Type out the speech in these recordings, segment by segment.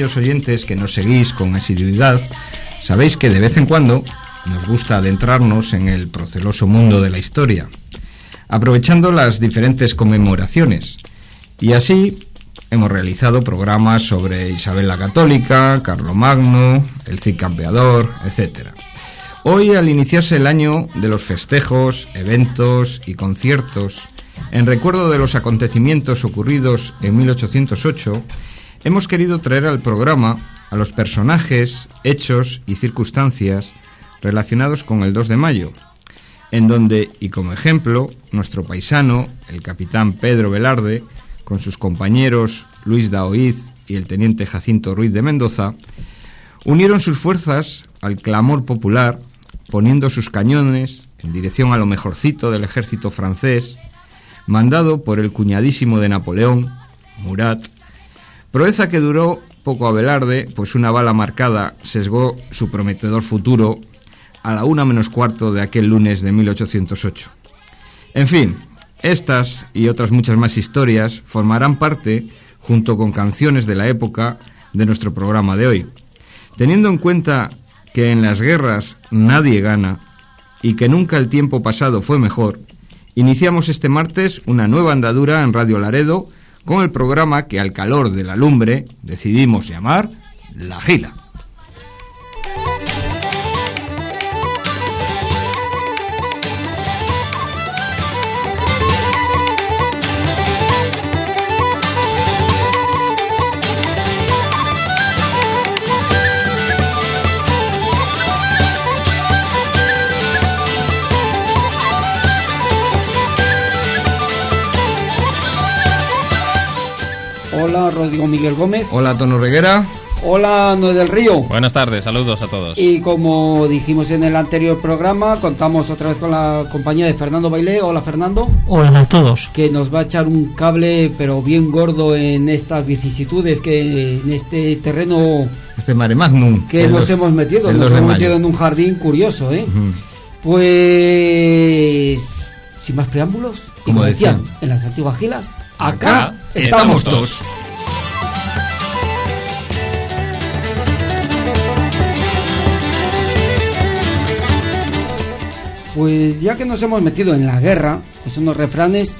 Oyentes que nos seguís con asiduidad, sabéis que de vez en cuando nos gusta adentrarnos en el proceloso mundo de la historia, aprovechando las diferentes conmemoraciones. Y así hemos realizado programas sobre Isabel la Católica, Carlomagno, el Cid Campeador, etc. Hoy, al iniciarse el año de los festejos, eventos y conciertos, en recuerdo de los acontecimientos ocurridos en 1808, hemos querido traer al programa a los personajes, hechos y circunstancias relacionados con el 2 de mayo, en donde, y como ejemplo, nuestro paisano, el capitán Pedro Velarde, con sus compañeros Luis Daoiz y el teniente Jacinto Ruiz de Mendoza, unieron sus fuerzas al clamor popular, poniendo sus cañones en dirección a lo mejorcito del ejército francés, mandado por el cuñadísimo de Napoleón, Murat, proeza que duró poco a Velarde, pues una bala marcada sesgó su prometedor futuro a la una menos cuarto de aquel lunes de 1808. En fin, estas y otras muchas más historias formarán parte, junto con canciones de la época, de nuestro programa de hoy. Teniendo en cuenta que en las guerras nadie gana y que nunca el tiempo pasado fue mejor, iniciamos este martes una nueva andadura en Radio Laredo con el programa que al calor de la lumbre decidimos llamar La Gila. Hola, Rodrigo Miguel Gómez. Hola, Tono Reguera. Hola, Noé del Río. Buenas tardes, saludos a todos. Y como dijimos en el anterior programa, contamos otra vez con la compañía de Fernando Bailé. Hola, Fernando. Hola a todos. Que nos va a echar un cable, pero bien gordo en estas vicisitudes, que en este terreno. Este mare magnum. Que nos hemos metido. Nos hemos metido en un jardín curioso, ¿eh? Pues. Sin más preámbulos, como decían, en las antiguas gilas, acá, estamos todos. Pues ya que nos hemos metido en la guerra, pues son unos refranes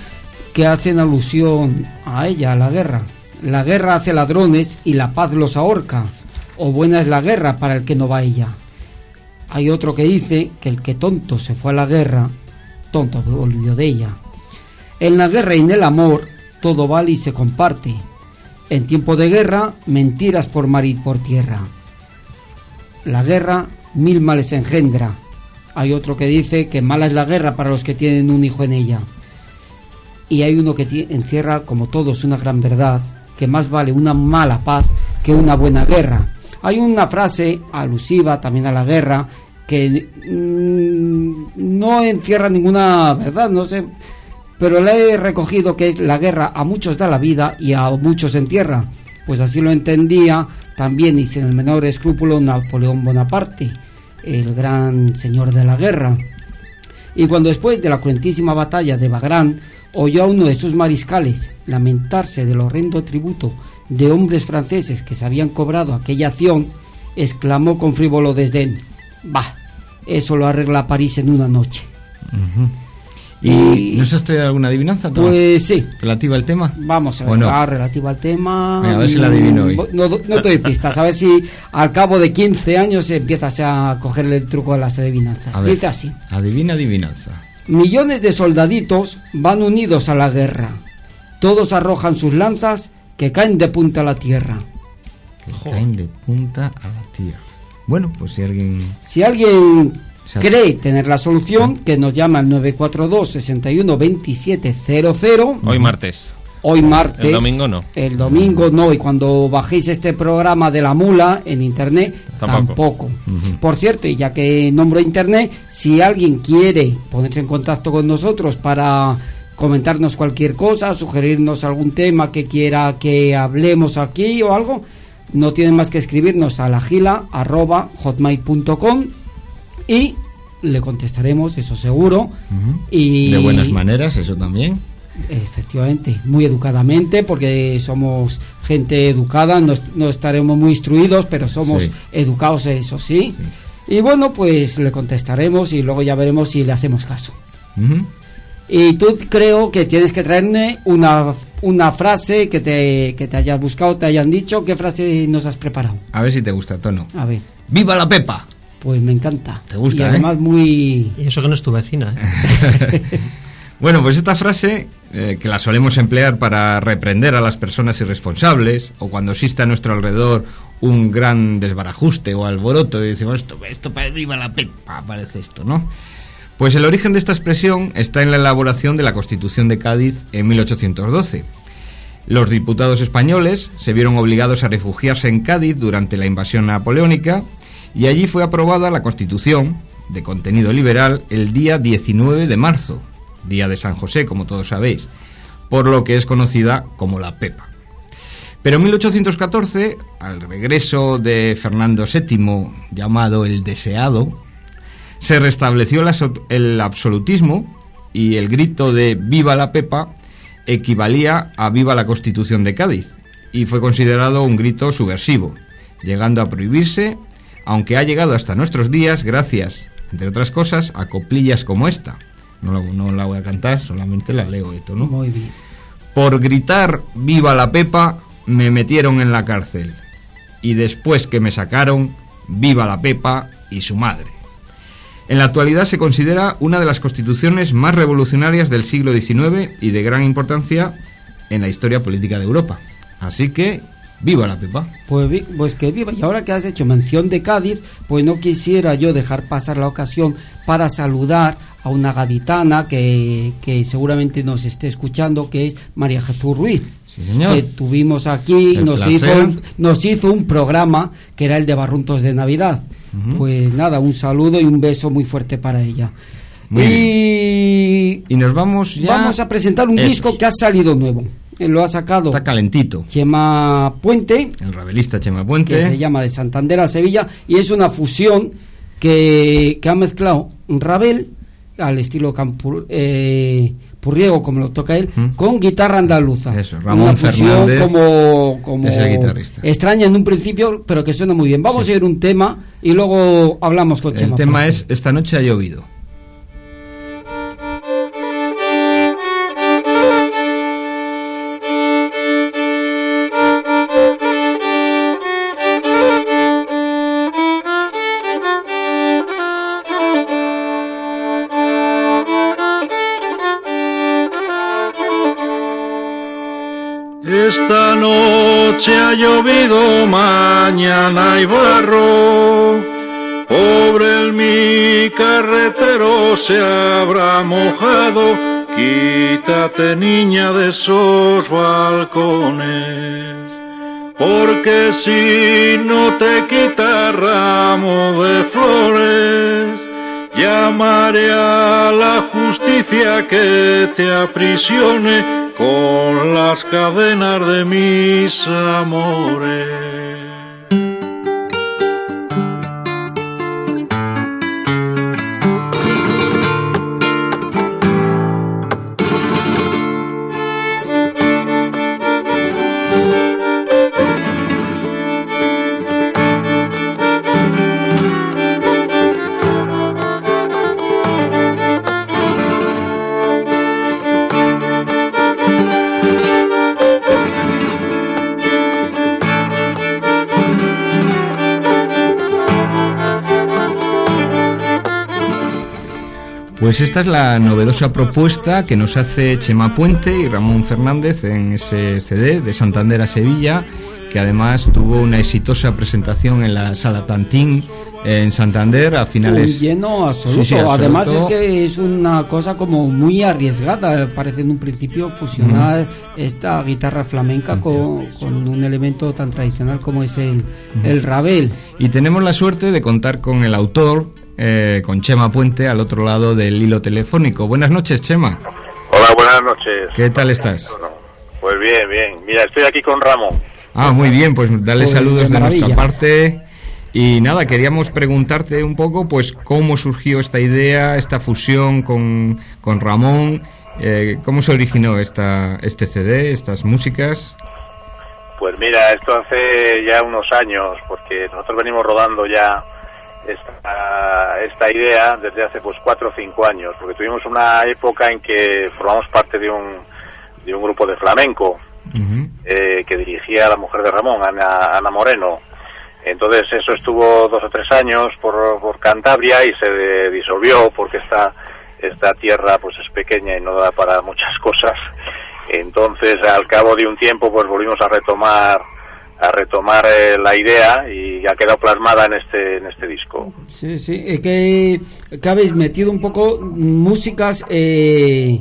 que hacen alusión a ella, a la guerra. La guerra hace ladrones y la paz los ahorca. O buena es la guerra para el que no va a ella. Hay otro que dice que el que tonto se fue a la guerra, tonto volvió de ella. En la guerra y en el amor todo vale y se comparte. En tiempo de guerra, mentiras por mar y por tierra. La guerra mil males engendra. Hay otro que dice que mala es la guerra para los que tienen un hijo en ella. Y hay uno que encierra, como todos, una gran verdad, que más vale una mala paz que una buena guerra. Hay una frase alusiva también a la guerra que mmm, no encierra ninguna verdad, no sé, pero la he recogido que es la guerra a muchos da la vida y a muchos entierra. Pues así lo entendía también y sin el menor escrúpulo Napoleón Bonaparte el gran señor de la guerra. Y cuando después de la cruentísima batalla de Bagrán oyó a uno de sus mariscales lamentarse del horrendo tributo de hombres franceses que se habían cobrado aquella acción, exclamó con frívolo desdén, bah, eso lo arregla París en una noche. ¿Y nos has traído alguna adivinanza? Pues sí. ¿Relativa al tema? Vamos a ver, ah, relativa al tema. a ver si la adivino hoy. No, no, te doy pistas, a ver si al cabo de 15 años empiezas a cogerle el truco a las adivinanzas. A ver, así. Adivina adivinanza. Millones de soldaditos van unidos a la guerra. Todos arrojan sus lanzas que caen de punta a la tierra. Que caen de punta a la tierra. Bueno, pues si alguien... Si alguien cree tener la solución, que nos llama al 942 61 2700. Hoy martes. Hoy martes. El domingo no. El domingo no. Y cuando bajéis este programa de la mula en internet, tampoco. Por cierto, y ya que nombro internet, si alguien quiere ponerse en contacto con nosotros para comentarnos cualquier cosa, sugerirnos algún tema que quiera que hablemos aquí o algo, no tienen más que escribirnos a la gila hotmail.com y le contestaremos, eso seguro. y de buenas maneras, eso también. Efectivamente, muy educadamente, porque somos gente educada, no, est- no estaremos muy instruidos, pero somos Sí. educados, eso sí. Y bueno, pues le contestaremos y luego ya veremos si le hacemos caso. Y tú creo que tienes que traerme una, una frase que te, que te hayas buscado, te hayan dicho. ¿Qué frase nos has preparado? A ver si te gusta, Tono. A ver, ¡Viva la Pepa! Pues me encanta. Te gusta, Y ¿eh? además muy... Y eso que no es tu vecina, ¿eh? Bueno, pues esta frase, eh, que la solemos emplear para reprender a las personas irresponsables, o cuando existe a nuestro alrededor un gran desbarajuste o alboroto, y decimos, esto, esto parece viva la pepa, parece esto, ¿no? Pues el origen de esta expresión está en la elaboración de la Constitución de Cádiz en 1812. Los diputados españoles se vieron obligados a refugiarse en Cádiz durante la invasión napoleónica y allí fue aprobada la Constitución, de contenido liberal, el día 19 de marzo, día de San José, como todos sabéis, por lo que es conocida como la Pepa. Pero en 1814, al regreso de Fernando VII, llamado el Deseado, se restableció el absolutismo y el grito de Viva la Pepa equivalía a Viva la Constitución de Cádiz y fue considerado un grito subversivo, llegando a prohibirse, aunque ha llegado hasta nuestros días gracias, entre otras cosas, a coplillas como esta. No la, no la voy a cantar, solamente la leo esto, ¿no? Muy bien. Por gritar Viva la Pepa me metieron en la cárcel. Y después que me sacaron, Viva la Pepa y su madre. En la actualidad se considera una de las constituciones más revolucionarias del siglo XIX y de gran importancia en la historia política de Europa. Así que, ¡viva la Pepa! Pues, pues que viva. Y ahora que has hecho mención de Cádiz, pues no quisiera yo dejar pasar la ocasión para saludar a una gaditana que, que seguramente nos esté escuchando, que es María Jesús Ruiz. Sí, señor. Que tuvimos aquí, El nos placer. hizo, un, nos hizo un programa que era el de Barruntos de Navidad. Pues nada, un saludo y un beso muy fuerte para ella. Muy y Y nos vamos ya... vamos a presentar un Eso disco que ha salido nuevo. Lo ha sacado Está calentito. Chema Puente El rabelista Chema que Puente. se llama de Santander a Sevilla y es una fusión que, que ha mezclado Ravel al estilo campur, eh, purriego como lo toca él Mm. con guitarra andaluza Eso, Ramón una fusión Fernández como, como es el guitarrista. extraña en un principio pero que suena muy bien vamos a ir un tema y luego hablamos con El Chema tema Puente. es Esta noche ha llovido. Esta noche ha llovido, mañana hay barro. Pobre el mi carretero se habrá mojado. Quítate niña de esos balcones. Porque si no te quita ramo de flores, llamaré a la justicia que te aprisione con las cadenas de mis amores. Pues esta es la novedosa propuesta que nos hace Chema Puente y Ramón Fernández en ese CD de Santander a Sevilla, que además tuvo una exitosa presentación en la Sala Tantín en Santander a un finales... lleno absoluto. Sí, sí, absoluto. Además es que es una cosa como muy arriesgada. Parece en un principio fusionar esta guitarra flamenca con, con un elemento tan tradicional como es el, el rabel. Y tenemos la suerte de contar con el autor, eh, con Chema Puente, al otro lado del hilo telefónico. Buenas noches, Chema. Hola, buenas noches. ¿Qué tal estás? Pues bien, bien. Mira, estoy aquí con Ramón. Ah, muy bien, pues dale Pues, saludos de nuestra parte. Y nada, queríamos preguntarte un poco, pues, cómo surgió esta idea, esta fusión con, con Ramón, Eh, ¿Cómo se originó esta, este CD, estas músicas? Pues mira, esto hace ya unos años, porque nosotros venimos rodando ya esta, esta idea desde hace pues cuatro o cinco años, porque tuvimos una época en que formamos parte de un, de un grupo de flamenco eh, que dirigía la mujer de Ramón, Ana, Ana Moreno. Entonces eso estuvo dos o tres años por, por Cantabria y se de- disolvió porque esta, esta tierra pues es pequeña y no da para muchas cosas. Entonces al cabo de un tiempo pues volvimos a retomar a retomar eh, la idea y ha quedado plasmada en este en este disco. Sí, sí, eh, que, que habéis metido un poco músicas eh,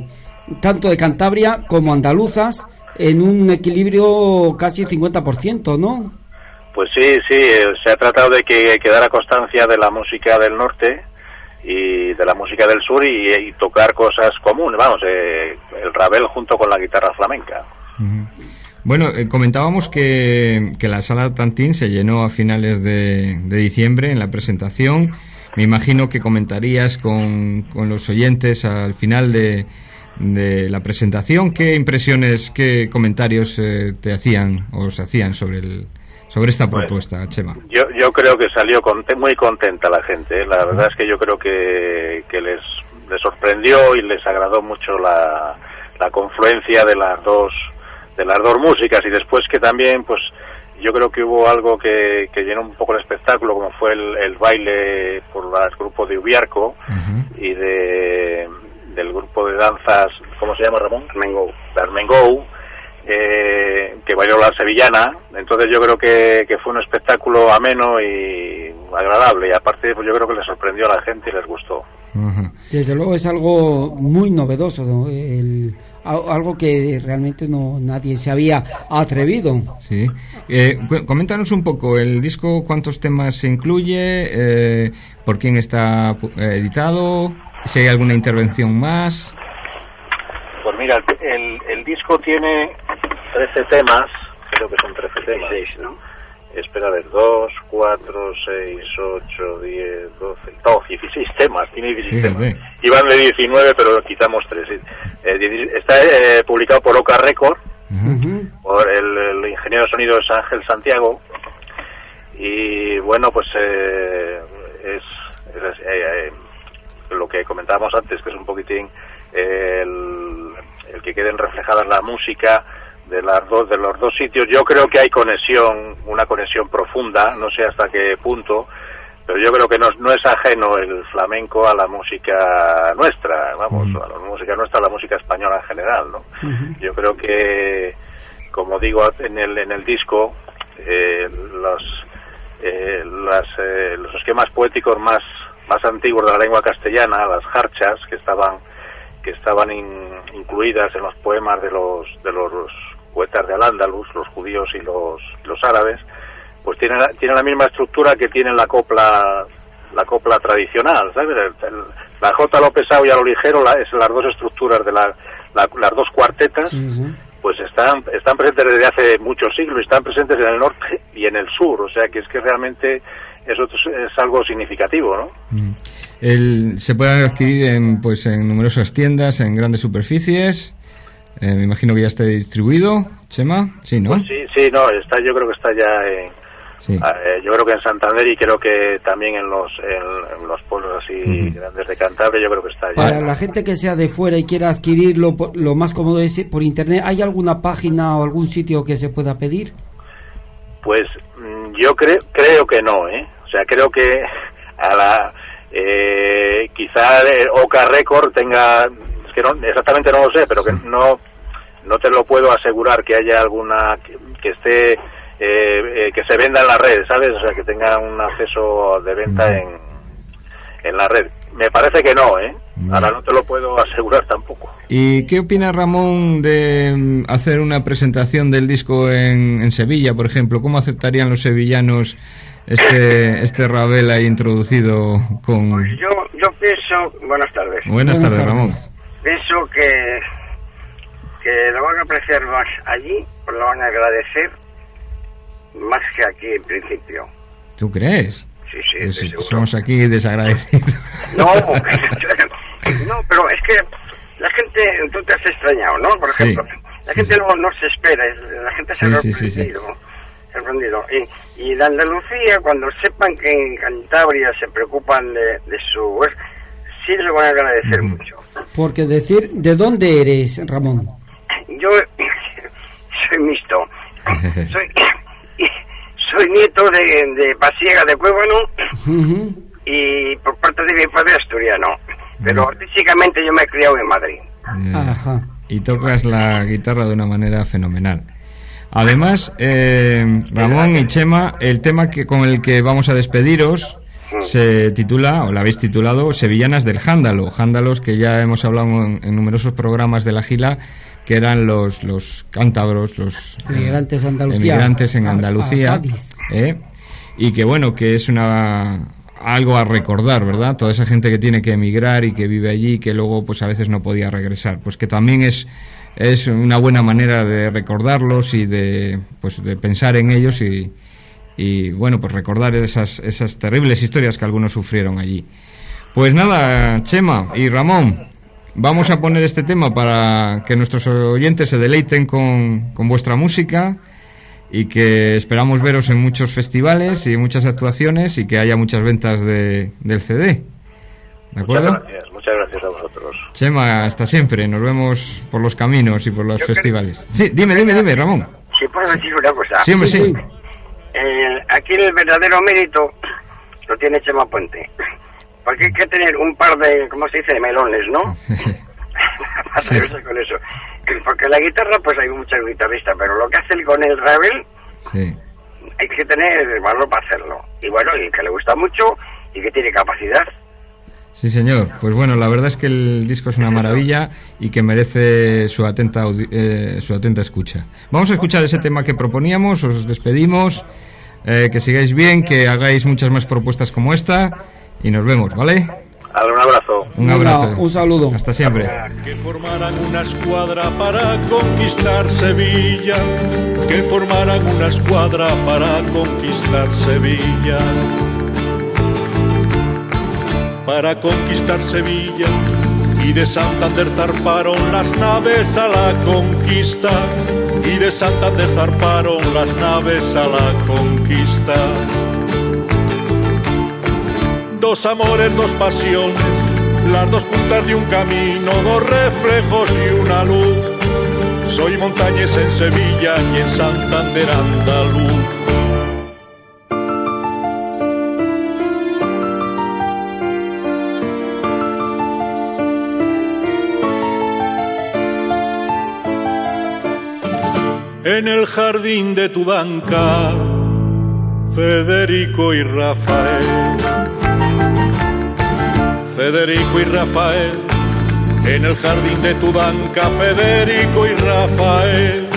tanto de Cantabria como andaluzas en un equilibrio casi 50%, ¿no? Pues sí, sí, eh, se ha tratado de que quedara constancia de la música del norte y de la música del sur y, y tocar cosas comunes, vamos, eh, el rabel junto con la guitarra flamenca. Ujú. Bueno, eh, comentábamos que, que la sala Tantín se llenó a finales de, de diciembre en la presentación. Me imagino que comentarías con, con los oyentes al final de, de la presentación qué impresiones, qué comentarios eh, te hacían o se hacían sobre el, sobre esta Bueno. propuesta, Chema. Yo, yo creo que salió conte- muy contenta la gente, ¿eh? la verdad es que yo creo que, que les, les sorprendió y les agradó mucho la, la confluencia de las dos de las dos músicas y después que también pues yo creo que hubo algo que, que llenó un poco el espectáculo como fue el, el baile por el grupo de Ubiarco y de del grupo de danzas ¿cómo se llama Ramón? Armengou Armengou eh, que bailó la sevillana entonces yo creo que, que fue un espectáculo ameno y agradable y aparte pues yo creo que les sorprendió a la gente y les gustó. Desde luego es algo muy novedoso, ¿no? El- algo que realmente no nadie se había atrevido. Sí. Eh, cu- coméntanos un poco, el disco, cuántos temas se incluye, eh, por quién está pu- editado, si hay alguna intervención más. Pues mira, el, el, el disco tiene 13 temas, creo que son 13 temas. ¿no? Espera, a ver, 2, 4, 6, 8, 10, 12, no, 16 temas, tiene 16 Fíjate. temas. Iban de 19, pero quitamos 3. está eh, publicado por Oca Record, Ujú. por el, el ingeniero de sonido es Ángel Santiago y bueno pues eh, es, es, eh, eh, lo que comentábamos antes que es un poquitín eh, el, el que queden reflejadas la música de las dos de los dos sitios. Yo creo que hay conexión una conexión profunda no sé hasta qué punto pero yo creo que no, no es ajeno el flamenco a la música nuestra vamos Mm. a la música nuestra a la música española en general no yo creo que como digo en el en el disco eh, los eh, las, eh, los esquemas poéticos más más antiguos de la lengua castellana las jarchas que estaban que estaban in- incluidas en los poemas de los de los poetas de Al-Ándalus, los judíos y los los árabes pues tienen la, tienen la misma estructura que tiene la copla la copla tradicional ¿sabes? El- el- la a lo pesado y a lo ligero la, es las dos estructuras de la, la- las dos cuartetas Sí, sí. pues están están presentes desde hace muchos siglos están presentes en el norte y en el sur o sea que es que realmente eso es, es algo significativo no Mm. El, se puede adquirir en, pues, en numerosas tiendas, en grandes superficies. Eh, me imagino que ya está distribuido, Chema. Sí, ¿no? Pues sí sí no está yo creo que está ya en Sí. eh, yo creo que en Santander y creo que también en los en, en los pueblos así grandes de Cantabria yo creo que está ya Para la gente que sea de fuera y quiera adquirirlo, por- lo más cómodo es por internet. ¿Hay alguna página o algún sitio que se pueda pedir? Pues mm, yo creo creo que no, ¿eh? O sea, creo que a la eh, quizá Oca Record tenga es que no, exactamente no lo sé, pero que no no te lo puedo asegurar que haya alguna que, que esté eh, eh, que se venda en la red, ¿sabes? O sea, que tenga un acceso de venta en en la red. Me parece que no, ¿eh? Ahora no te lo puedo asegurar tampoco. ¿Y qué opina Ramón de mm, hacer una presentación del disco en, en Sevilla, por ejemplo? ¿Cómo aceptarían los sevillanos este, este Ravel ahí introducido con... Yo, yo pienso, buenas tardes, Buenas, Buenas tardes, Ramón. tardes. pienso que, que lo van a apreciar más allí, o lo van a agradecer más que aquí en principio. ¿Tú crees? Sí, sí, Pues somos aquí desagradecidos. No, no, pero es que la gente, tú te has extrañado, ¿no? Por Sí, ejemplo, la sí, gente sí. luego no se espera, es- la gente se Sí, ha sí, sí, sí. sorprendido. sorprendido. Y, y de Andalucía, cuando sepan que en Cantabria se preocupan de, de su... pues, sí les van a agradecer mucho. Porque decir, ¿de dónde eres, Ramón? Yo soy mixto. Soy, soy nieto de, de Pasiega de Cuébano y por parte de mi padre asturiano. Pero artísticamente yo me he criado en Madrid. Ajá. Y tocas la guitarra de una manera fenomenal. Además, eh, Ramón y Chema, el tema que con el que vamos a despediros se titula, o lo habéis titulado, Sevillanas del Jándalo. Jándalos que ya hemos hablado en, en numerosos programas de la Gila, que eran los, los cántabros, los eh, Emigrantes a Andalucía. emigrantes en A- a Andalucía. ¿eh? Y que bueno, que es una algo a recordar, ¿verdad? Toda esa gente que tiene que emigrar y que vive allí y que luego pues a veces no podía regresar, pues que también es es una buena manera de recordarlos y de pues de pensar en ellos y, y bueno, pues recordar esas esas terribles historias que algunos sufrieron allí. Pues nada, Chema y Ramón, vamos a poner este tema para que nuestros oyentes se deleiten con, con vuestra música y que esperamos veros en muchos festivales y muchas actuaciones y que haya muchas ventas de, del CD. ¿De Muchas acuerdo? gracias, muchas gracias a vosotros. Chema, hasta siempre. Nos vemos por los caminos y por los Yo festivales. Sí, dime, dime, dime, Ramón. Si puedo decir una cosa. Sí, hombre, Sí, sí. sí. Eh, aquí el verdadero mérito lo tiene Chema Puente. Porque hay que tener un par de, ¿cómo se dice?, de melones, ¿no? Para atreverse con eso. Porque la guitarra, pues hay muchos guitarristas, pero lo que hace él con el Rebel, Sí. hay que tener valor para hacerlo. Y bueno, y que le gusta mucho y que tiene capacidad. Sí, señor. Pues bueno, la verdad es que el disco es una maravilla y que merece su atenta, eh, su atenta escucha. Vamos a escuchar ese tema que proponíamos, os despedimos, eh, que sigáis bien, que hagáis muchas más propuestas como esta y nos vemos, ¿vale? Dale un abrazo. Un abrazo. un saludo. Hasta siempre. que formaran una escuadra para conquistar Sevilla, que formaran una escuadra para conquistar Sevilla. Para conquistar Sevilla y de Santander zarparon las naves a la conquista, y de Santander zarparon las naves a la conquista dos amores, dos pasiones, las dos puntas de un camino, dos reflejos y una luz. Soy montañés en Sevilla y en Santander andaluz. En el jardín de Tudanca, Federico y Rafael. Federico y Rafael, en el jardín de Tudanca, Federico y Rafael,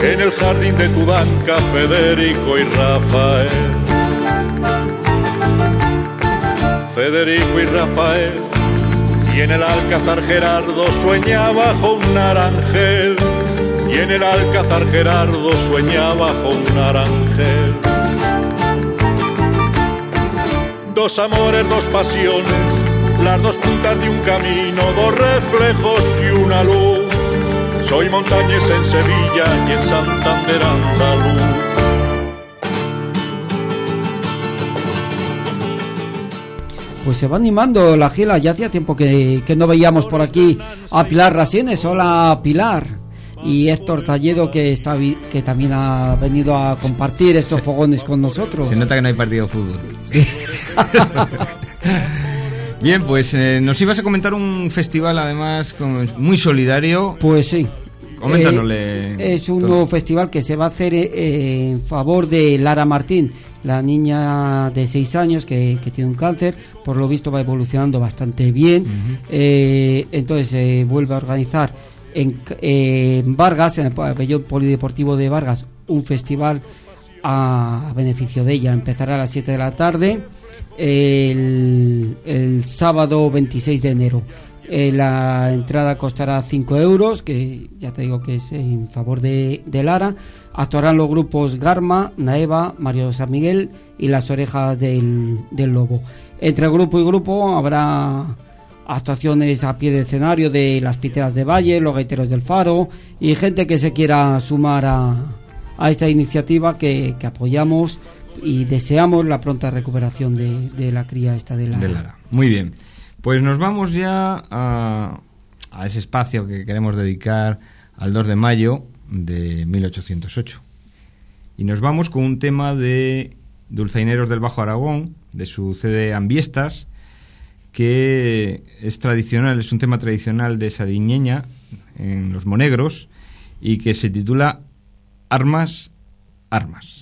en el jardín de Tudanca, Federico y Rafael. Federico y Rafael, y en el alcázar Gerardo sueña bajo un naranjel, y en el alcázar Gerardo sueña bajo un naranjel. Dos amores, dos pasiones, las dos puntas de un camino, dos reflejos y una luz. Soy montañés en Sevilla y en Santander andaluz. Pues se va animando la gila, ya hacía tiempo que, que no veíamos por aquí a Pilar Rasienes, hola Pilar. Y Héctor Talledo que está que también ha venido a compartir estos fogones con nosotros. Se nota que no hay partido de fútbol. Bien, pues eh, nos ibas a comentar un festival además con- muy solidario. Pues sí. Coméntanosle Eh, es un todo. nuevo festival que se va a hacer eh, en favor de Lara Martín, la niña de 6 años que, que tiene un cáncer. Por lo visto va evolucionando bastante bien. Eh, entonces se vuelve a organizar en, en Vargas, en el pabellón polideportivo de Vargas, un festival a, a beneficio de ella. Empezará a las 7 de la tarde el, sábado 26 de enero. Eh, la entrada costará 5 euros, que ya te digo que es en favor de, de Lara. Actuarán los grupos Garma, Naeva, Mario San Miguel y las orejas del, del lobo. Entre grupo y grupo habrá actuaciones a pie de escenario de las Piteras de Valle, los Gaiteros del Faro y gente que se quiera sumar a, a esta iniciativa que, que apoyamos y deseamos la pronta recuperación de, de la cría esta de la... de Lara. Muy bien. Pues nos vamos ya a, a ese espacio que queremos dedicar al 2 de mayo de 1808. Y nos vamos con un tema de Dulzaineros del Bajo Aragón, de su CD Ambiestas, que es tradicional, es un tema tradicional de Sariñeña, en Los Monegros, y que se titula Armas, Armas.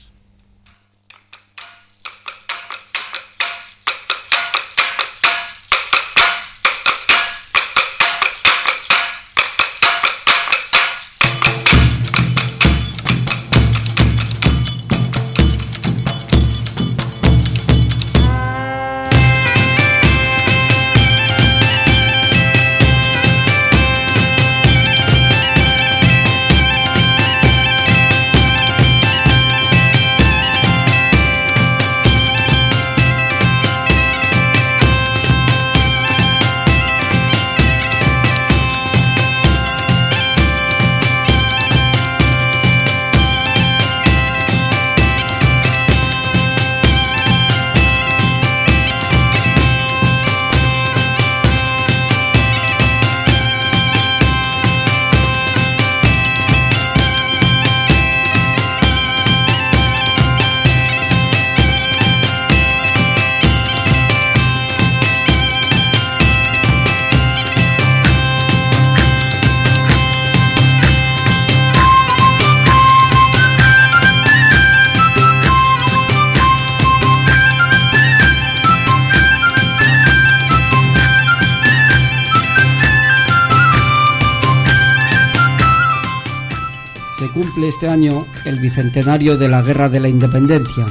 Este año el bicentenario de la Guerra de la Independencia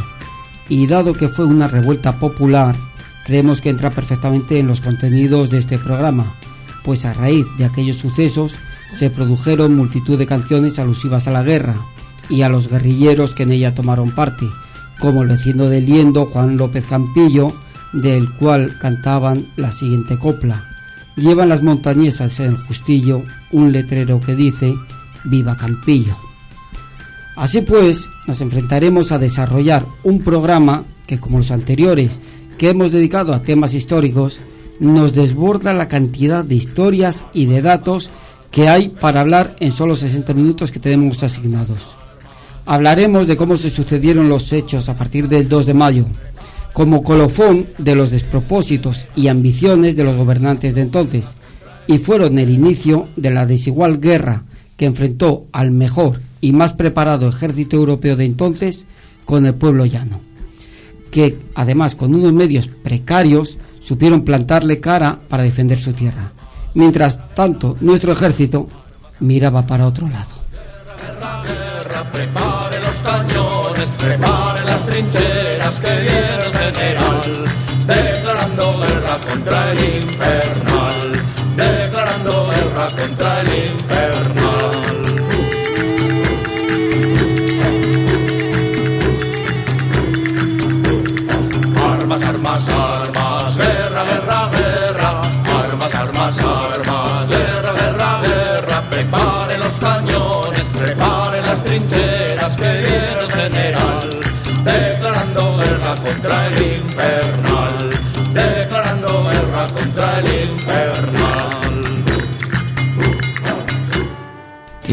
y dado que fue una revuelta popular, creemos que entra perfectamente en los contenidos de este programa, pues a raíz de aquellos sucesos se produjeron multitud de canciones alusivas a la guerra y a los guerrilleros que en ella tomaron parte, como el vecino del Liendo Juan López Campillo, del cual cantaban la siguiente copla. Llevan las montañesas en justillo un letrero que dice Viva Campillo. Así pues, nos enfrentaremos a desarrollar un programa que, como los anteriores que hemos dedicado a temas históricos, nos desborda la cantidad de historias y de datos que hay para hablar en solo 60 minutos que tenemos asignados. Hablaremos de cómo se sucedieron los hechos a partir del 2 de mayo, como colofón de los despropósitos y ambiciones de los gobernantes de entonces, y fueron el inicio de la desigual guerra que enfrentó al mejor y más preparado ejército europeo de entonces con el pueblo llano, que además con unos medios precarios supieron plantarle cara para defender su tierra. Mientras tanto, nuestro ejército miraba para otro lado. Declarando guerra contra el infernal,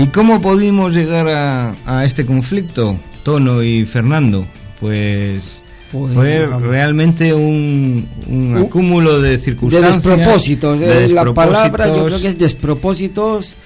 ¿Y cómo pudimos llegar a, a este conflicto, Tono y Fernando? Pues, Pues, fue realmente un, un acúmulo de De circunstancias. despropósitos, de eh, la palabra yo despropósitos. creo que es despropósitos,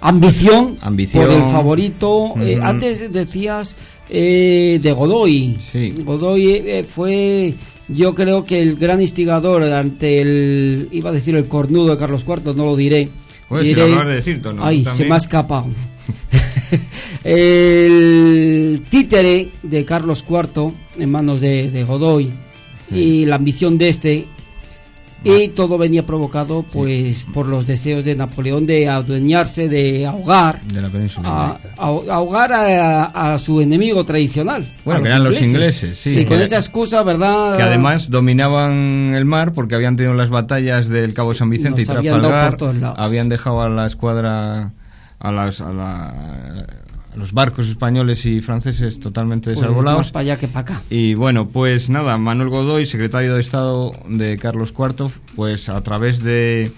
ambición, Ambición. por el favorito. Eh, Ujú. antes decías eh, de Godoy. Sí. Godoy eh, fue, yo creo que el gran instigador ante el, iba a decir el cornudo de Carlos IV, no lo diré. Pues Diré- lo de decir, Tono, Ay, también. se me ha escapado. el títere de Carlos IV en manos de, de Godoy y la ambición de este Y todo venía provocado pues por los deseos de Napoleón de adueñarse, de ahogar, De la península. a, a- ahogar a, a su enemigo tradicional. Bueno, que eran los ingleses, sí. Y con esa excusa, ¿verdad? que además dominaban el mar porque habían tenido las batallas del Cabo San Vicente nos y Trafalgar, habían dejado a la escuadra a, las, a, la- los barcos españoles y franceses totalmente pues, desarbolados. más para allá que para acá. Y bueno, pues nada, Manuel Godoy, secretario de Estado de Carlos IV, pues a través de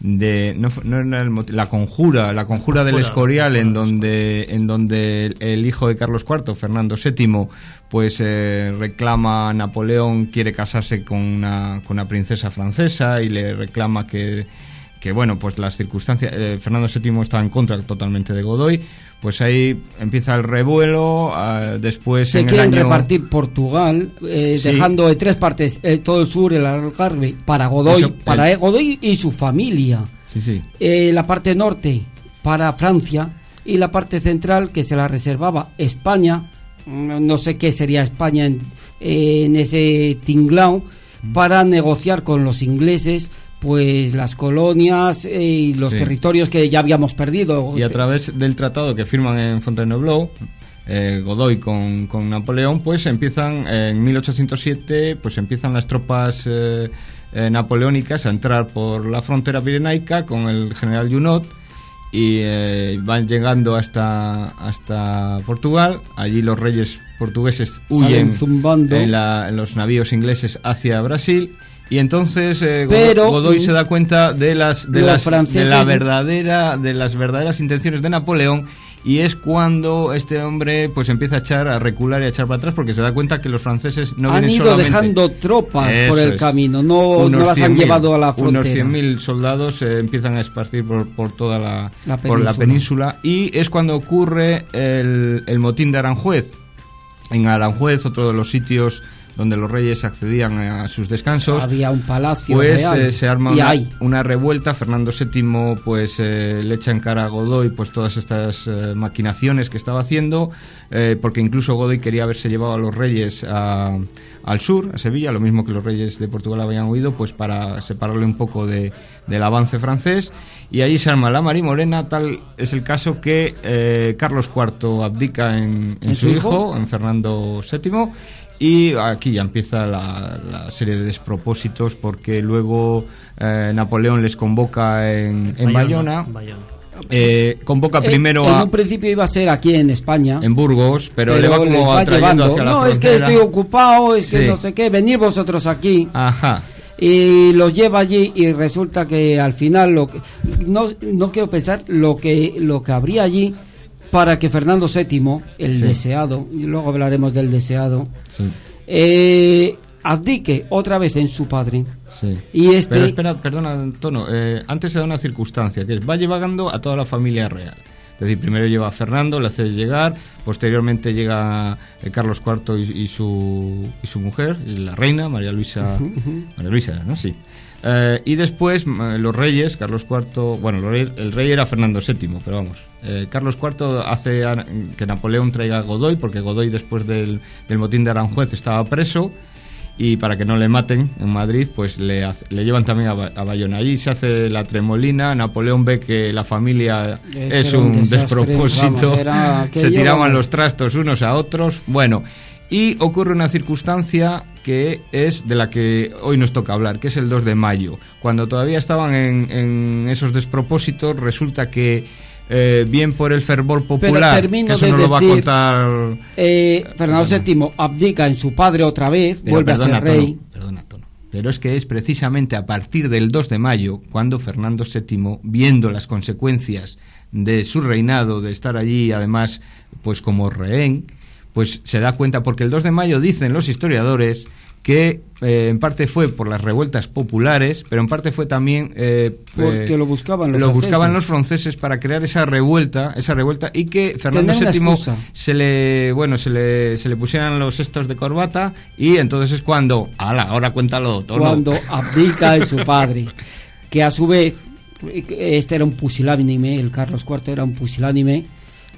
de no, fue- no era el moti- la conjura, la conjura del Conjura, Escorial en donde en donde el, hijo de Carlos IV, Fernando VII, pues eh, reclama a Napoleón quiere casarse con una con una princesa francesa y le reclama que que bueno, pues las circunstancias eh, Fernando VII estaba en contra totalmente de Godoy, pues ahí empieza el revuelo, ah, después Se en el quieren año- repartir Portugal, eh, Sí. dejando en tres partes eh, todo el sur, el Algarve, para Godoy, Eso, para el- Godoy y su familia. Sí, sí. Eh, la parte norte para Francia y la parte central que se la reservaba España, mm, no sé qué sería España en, en ese tinglao, Mm. para negociar con los ingleses pues las colonias eh, y los Sí. territorios que ya habíamos perdido. Y a través del tratado que firman en Fontainebleau, eh, Godoy con, con Napoleón, pues empiezan eh, en 1807, pues empiezan las tropas eh, napoleónicas a entrar por la frontera pirenaica con el general Junot y van llegando hasta hasta Portugal. Allí los reyes portugueses huyen en, la- en los navíos ingleses hacia Brasil. Y entonces eh, Godoy- Pero, Godoy se da cuenta de las de las de franceses- la verdadera de las verdaderas intenciones de Napoleón y es cuando este hombre pues empieza a echar a recular y a echar para atrás porque se da cuenta que los franceses no han vienen ido solamente dejando tropas por el es. camino, no, Unos no las han 100.000, llevado a la Unos frontera. 100.000 soldados se empiezan a esparcir por, por toda la, La por la península. península y es cuando ocurre el, el motín de Aranjuez. En Aranjuez, otro de los sitios donde los reyes accedían a sus descansos, Había un palacio pues real. eh, se arma una, revuelta. Fernando VII pues eh, le echa en cara a Godoy pues todas estas eh, maquinaciones que estaba haciendo, eh, porque incluso Godoy quería haberse llevado a los reyes a- al sur, a Sevilla, lo mismo que los reyes de Portugal habían huido, pues para separarle un poco de, del avance francés. Y allí se arma la Marimorena, tal es el caso que Carlos IV abdica en, en ¿En su su hijo, hijo? en Fernando VII. Y aquí ya empieza la, la serie de despropósitos porque luego eh, Napoleón les convoca en, en Bayona. Bayona. Eh, convoca Eh, primero en a, un principio iba a ser aquí en España. en Burgos, pero, pero le va como va atrayendo llevando. hacia la no, es que estoy ocupado, es que Sí. no sé qué, venid vosotros aquí. Ajá. Y los lleva allí y resulta que al final lo que, no, no quiero pensar lo que lo que habría allí para que Fernando VII, el Sí. deseado, y luego hablaremos del deseado, Sí, eh, abdique otra vez en su padre. sí. Y este Pero espera, perdona, Tono. eh, antes se da una circunstancia, que es, va llevando a toda la familia real. Es decir, primero lleva a Fernando, le hace llegar, posteriormente llega eh, Carlos IV y, y su, y su mujer, y la reina, María Luisa. María Luisa, ¿no? Sí. Eh, y después mm, los reyes, Carlos IV, bueno, el rey era Fernando VII, pero vamos. eh, Carlos IV hace que Napoleón traiga a Godoy, porque Godoy después del, del motín de Aranjuez estaba preso y para que no le maten en Madrid, pues le, hace- le llevan también a, a Bayona. Allí se hace la tremolina, Napoleón ve que la familia Ese es un un, desastre, despropósito, vamos, se tiraban los trastos unos a otros, bueno, y ocurre una circunstancia que es de la que hoy nos toca hablar, que es el 2 de mayo. Cuando todavía estaban en, en esos despropósitos, resulta que eh, bien por el fervor popular, termino que eso de nos lo va a contar eh, Fernando VII abdica en su padre otra vez, Pero vuelve a ser rey. Tono, perdona, Tono. Pero es que es precisamente a partir del 2 de mayo cuando Fernando VII, viendo las consecuencias de su reinado, de estar allí además pues como rehén, pues se da cuenta, porque el 2 de mayo dicen los historiadores que eh, en parte fue por las revueltas populares, pero en parte fue también eh, Porque eh, lo buscaban los lo franceses. buscaban los franceses para crear esa revuelta, esa revuelta y que Fernando VII se le bueno se le, se le pusieran los estos de corbata y entonces es cuando ala ahora cuéntalo todo cuando abdica en su padre, que a su vez, este era un pusilánime, el Carlos IV era un pusilánime,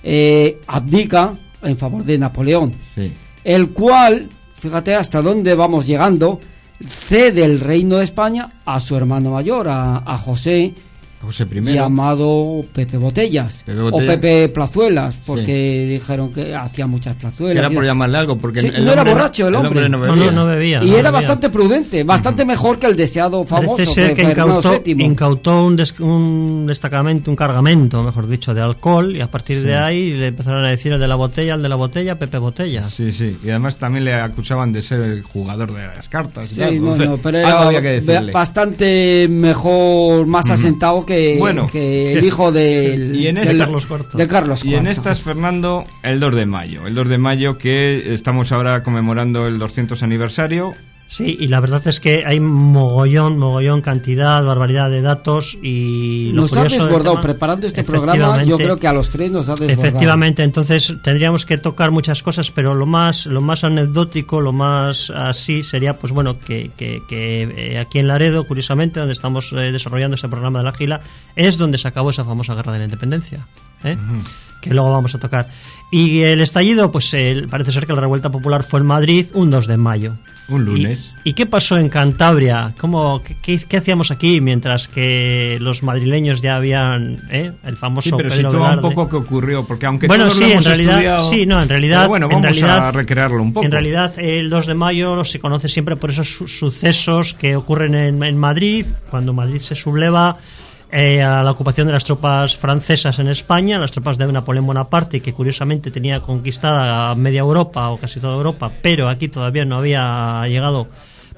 eh, abdica en favor de Napoleón, sí. el cual, fíjate hasta dónde vamos llegando, cede el reino de España a su hermano mayor, a, a José, José I. llamado Pepe Botellas Pepe o Botellas. Pepe Plazuelas, porque dijeron que hacía muchas Que plazuelas. era y- por llamarle algo, porque Sí, el no era borracho el hombre. no No, bebía. no, no bebía. y no era bebía. bastante prudente, bastante mejor que el deseado famoso Parece ser que Fernando incautó, un, des- un destacamento, un cargamento, mejor dicho, de alcohol y a partir de ahí le empezaron a decir el de la botella, el de la botella, Pepe Botella. Sí, sí. Y además también le acusaban de ser el jugador de las cartas. y Sí, tal. fin, no, pero era había que decirle. bastante mejor, más asentado que, Bueno. que el hijo del, Y en del- este- Carlos IV. de Carlos Y en IV. estas, Fernando, el 2 de mayo. El 2 de mayo que estamos ahora conmemorando el 200 aniversario. Sí, y la verdad es que hay mogollón, mogollón, cantidad, barbaridad de datos y lo Nos ha desbordado, tema- preparando este programa, yo creo que a los tres nos ha desbordado. Efectivamente, entonces tendríamos que tocar muchas cosas, pero lo más, lo más anecdótico, lo más así sería, pues bueno, que, que- que, eh, aquí en Laredo, curiosamente, donde estamos eh, desarrollando este programa de la Gila, es donde se acabó esa famosa guerra de la independencia. ¿Eh? que luego vamos a tocar. Y el estallido, pues parece ser que la revuelta popular fue en Madrid un 2 de mayo. Un lunes. ¿Y, y qué pasó en Cantabria? ¿Cómo, qué, hacíamos aquí mientras que los madrileños ya habían eh, el famoso Sí, pero Pedro sitúa un poco qué ocurrió, porque aunque bueno, todos sí, lo en realidad, estudiado, sí, no, en realidad, pero bueno, en vamos realidad- a recrearlo un poco. En realidad, el 2 de mayo se conoce siempre por esos su- sucesos que ocurren en, en Madrid, cuando Madrid se subleva eh, a la ocupación de las tropas francesas en España, las tropas de Napoleón Bonaparte, que curiosamente tenía conquistada media Europa o casi toda Europa, pero aquí todavía no había llegado.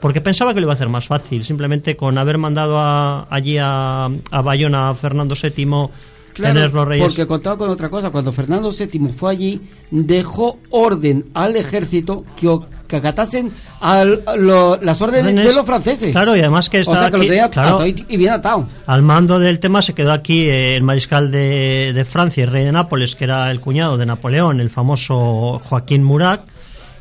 Porque pensaba que lo iba a hacer más fácil, simplemente con haber mandado a- allí a, a Bayona a Fernando VII, Claro, tener los reyes. porque contaba con otra cosa. Cuando Fernando VII fue allí, dejó orden al ejército que, o- que acatasen al- lo- las órdenes de los franceses. Claro, y además que o está sea, que aquí- lo tenía claro. atado y, y bien atado. Al mando del tema se quedó aquí eh, el mariscal de, de Francia, el rey de Nápoles, que era el cuñado de Napoleón, el famoso Joaquín Murat.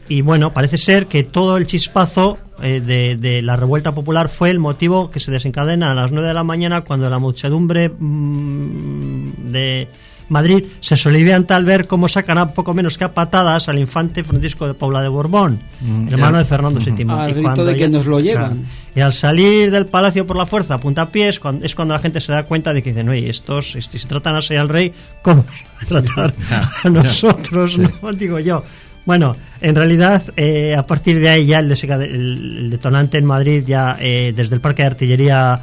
Y bueno, parece ser que todo el chispazo eh, de, de la revuelta popular fue el motivo que se desencadena a las 9 de la mañana cuando la muchedumbre mm, de Madrid se solivianta al ver cómo sacan a poco menos que a patadas al infante Francisco de Paula de Borbón, hermano de Fernando VII. Al Y cuando de que nos lo llevan. y al salir del palacio por la fuerza a puntapiés, es cuando la gente se da cuenta de que dicen, oye, estos, este, si tratan así al rey, ¿cómo nos van a tratar a nosotros? No, digo yo. Bueno, en realidad, eh, a partir de ahí ya el, el detonante en Madrid, ya eh, desde el Parque de Artillería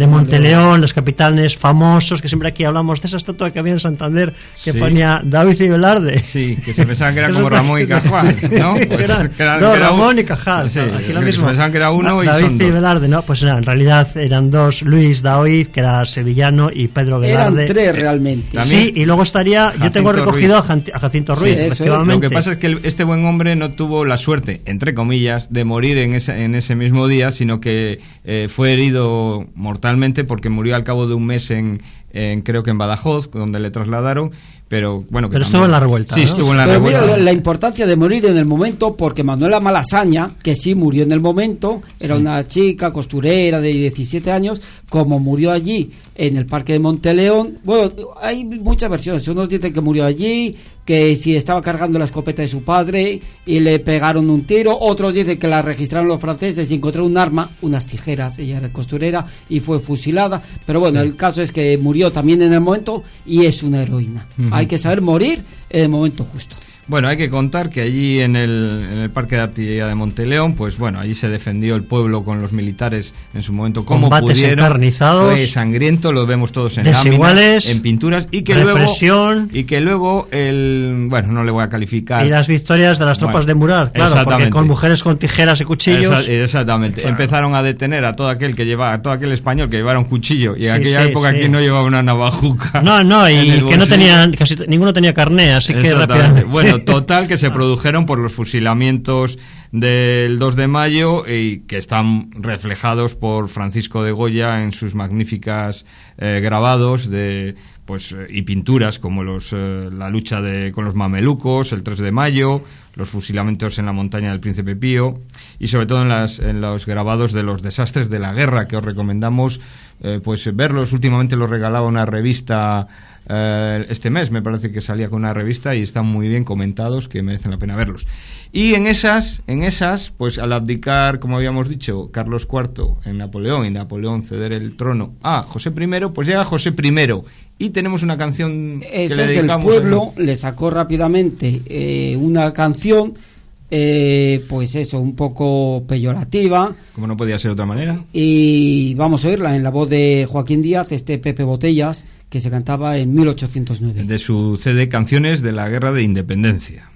de Monteleón, los capitanes famosos, que siempre aquí hablamos de esa estatua que había en Santander, que Sí. ponía David y Velarde. Sí, que se pensaban que era como Ramón y Cajal, ¿no? que Pues era- que era- no, que era un- Ramón y Cajal. Sí, aquí lo mismo. se pensaban que era uno y David son y. Velarde, no, pues no, en realidad eran dos, Luis Daoiz, que era sevillano, y Pedro Velarde. Eran tres realmente. También- Sí, y luego estaría, yo tengo Jacinto recogido a, Ruiz. Janti- a Jacinto Ruiz, efectivamente. Lo que pasa es que este buen hombre no tuvo la suerte, entre comillas, de morir en ese, en ese mismo día, sino que eh, fue herido mortalmente porque murió al cabo de un mes en, en, creo que en Badajoz, donde le trasladaron. Pero bueno, que Pero también- estuvo en la revuelta, Sí, ¿no? estuvo en la Pero revuelta. mira la, la importancia de morir en el momento, porque Manuela Malasaña, que sí murió en el momento, era una chica costurera de 17 años, como murió allí en el parque de Monteleón. Bueno, hay muchas versiones. Unos dicen que murió allí, que si estaba cargando la escopeta de su padre y le pegaron un tiro. Otros dicen que la registraron los franceses y encontraron un arma, unas tijeras. Ella era costurera y fue fusilada. Pero bueno, el caso es que murió también en el momento y es una heroína. Hay que saber morir en el momento justo. Bueno, hay que contar que allí en el, en el Parque de Artillería de Monteleón, pues bueno, allí se defendió el pueblo con los militares en su momento como Combates pudieron. encarnizados. Fue sangriento, lo vemos todos en Desiguales, láminas, en pinturas y que represión. luego y que luego el bueno, no le voy a calificar. Y las victorias de las tropas Bueno, de Murat, claro, porque con mujeres con tijeras y cuchillos. Exactamente. Claro. Empezaron a detener a todo aquel que llevaba, a todo aquel español que llevara un cuchillo y en Sí, aquella sí, época sí. aquí no llevaba una navajuca. No, no, y que no tenían, casi ninguno tenía carné, así que rápidamente. Bueno, total que se produjeron por los fusilamientos del 2 de mayo y que están reflejados por Francisco de Goya en sus magníficas eh, grabados de pues eh, y pinturas como los eh, la lucha de con los mamelucos el 3 de mayo, los fusilamientos en la montaña del Príncipe Pío y sobre todo en las en los grabados de los desastres de la guerra que os recomendamos eh, pues verlos. Últimamente los regalaba una revista eh, este mes, me parece que salía con una revista y están muy bien comentados, que merecen la pena verlos. Y en esas, en esas, pues al abdicar, como habíamos dicho, Carlos IV en Napoleón y Napoleón ceder el trono a José I, pues llega José I y tenemos una canción que Eso le es el pueblo, le sacó rápidamente eh, una canción, eh, pues eso, un poco peyorativa. Como no podía ser de otra manera. Y vamos a oírla en la voz de Joaquín Díaz, este Pepe Botellas, que se cantaba en 1809. De su CD Canciones de la Guerra de Independencia.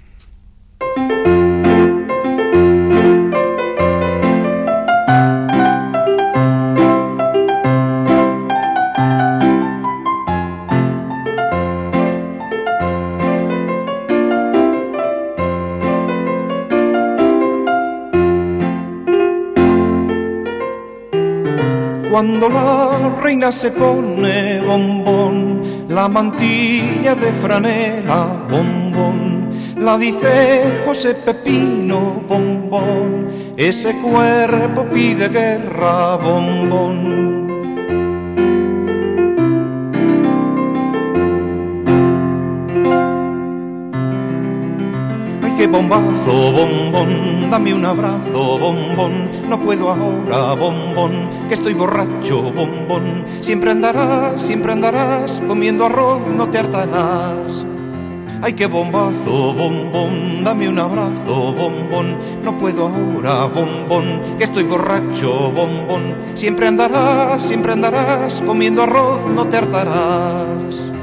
Cuando la reina se pone bombón, la mantilla de franela bombón, la dice José Pepino bombón, ese cuerpo pide guerra bombón. Ay, qué bombazo, bombón, dame un abrazo, bombón, no puedo ahora, bombón, que estoy borracho, bombón, siempre andarás, siempre andarás, comiendo arroz no te hartarás. Ay, qué bombazo, bombón, dame un abrazo, bombón, no puedo ahora, bombón, que estoy borracho, bombón, siempre andarás, siempre andarás, comiendo arroz no te hartarás.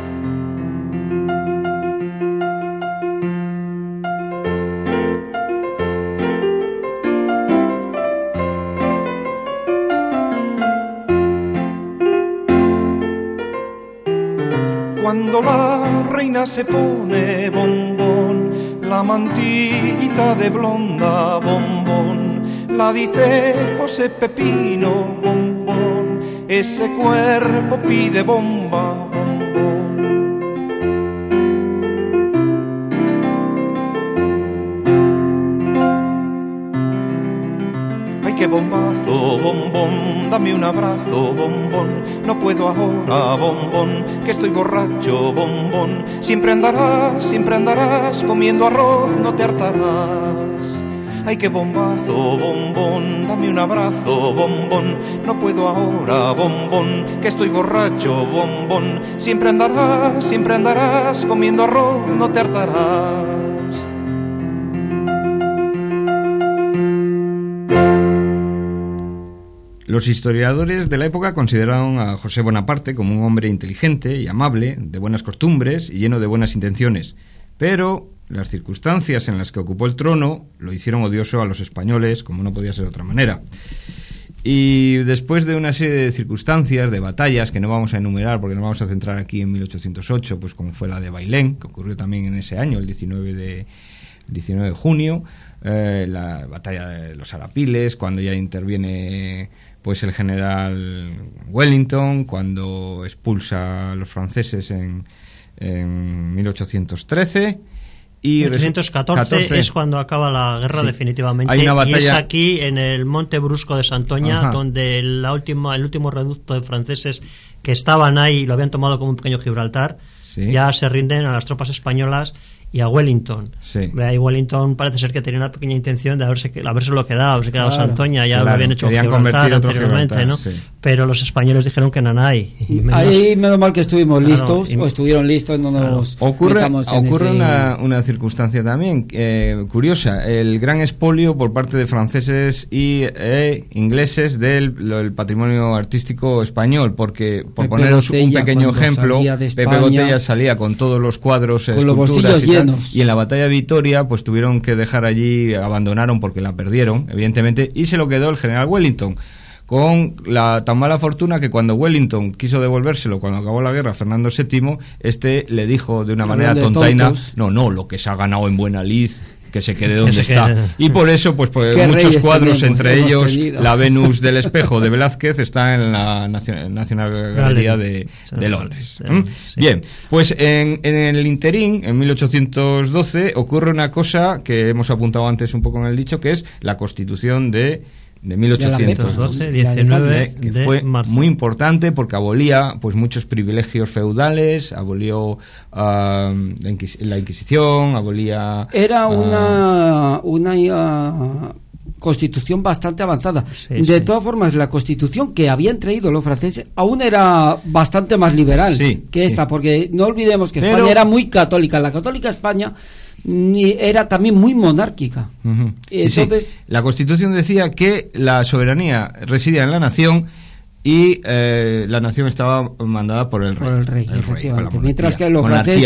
Reina se pone bombón, la mantillita de blonda bombón, la dice José Pepino bombón, ese cuerpo pide bomba bombón. Ay, qué bombón, dame un abrazo, bombón, no puedo ahora, bombón, que estoy borracho, bombón, siempre andarás, siempre andarás, comiendo arroz no te hartarás. Ay, qué bombazo, bombón, dame un abrazo, bombón, no puedo ahora, bombón, que estoy borracho, bombón, siempre andarás, siempre andarás, comiendo arroz no te hartarás. Los historiadores de la época consideraron a José Bonaparte como un hombre inteligente y amable, de buenas costumbres y lleno de buenas intenciones, pero las circunstancias en las que ocupó el trono lo hicieron odioso a los españoles, como no podía ser de otra manera. Y después de una serie de circunstancias, de batallas que no vamos a enumerar porque nos vamos a centrar aquí en 1808, pues como fue la de Bailén, que ocurrió también en ese año, el 19 de, 19 de junio, eh, la batalla de los Arapiles, cuando ya interviene pues el general Wellington, cuando expulsa a los franceses en, en 1813. Y 1814 14. es cuando acaba la guerra Sí. definitivamente Hay una y es batalla- aquí en el Monte Brusco de Santoña Ajá. donde la última, el último reducto de franceses que estaban ahí y lo habían tomado como un pequeño Gibraltar Sí. ya se rinden a las tropas españolas y a Wellington. Sí. Ahí Wellington parece ser que tenía una pequeña intención de haberse, haberse lo quedado, haberse quedado Claro. Santoña, ya Claro, lo habían hecho Gibraltar anteriormente, Gibraltar, ¿no? sí. Pero los españoles dijeron que Nanay. Y menos- Ahí menos mal que estuvimos Claro, listos, y- o estuvieron listos, no nos Ocurre, ocurre ese- una, una circunstancia también eh, curiosa, el gran expolio por parte de franceses y eh, ingleses del lo- el patrimonio artístico español, porque por Pepe poneros un pequeño ejemplo, Pepe Botella salía con todos los cuadros, con los esculturas bolsillos y, y en la batalla de Vitoria pues tuvieron que dejar allí, abandonaron porque la perdieron, evidentemente, y se lo quedó el general Wellington. Con la tan mala fortuna que cuando Wellington quiso devolvérselo cuando acabó la guerra Fernando VII, este le dijo de una manera tontaina, no, no, lo que se ha ganado en buena lid, que se quede donde se está. quede. Y por eso, pues, pues muchos cuadros, tenemos, entre ellos tenido. la Venus del espejo de Velázquez, está en la Nacio- National Galería de, de Londres. ¿Mm? sí. Bien, pues en, en el interín, en 1812, ocurre una cosa que hemos apuntado antes un poco en el dicho, que es la constitución de de 1812, 19 que de fue marzo. muy importante porque abolía pues muchos privilegios feudales, abolió ah, la, Inquis- la Inquisición, abolía Era ah, una, una ah, constitución bastante avanzada. Sí, de sí. todas formas, la constitución que habían traído los franceses aún era bastante más liberal Sí, que esta, sí. porque no olvidemos que Pero- España era muy católica. La católica España era también muy monárquica. Sí. Entonces- La Constitución decía que la soberanía residía en la nación y eh, la nación estaba mandada por el rey. Por el rey, efectivamente. Mientras que los franceses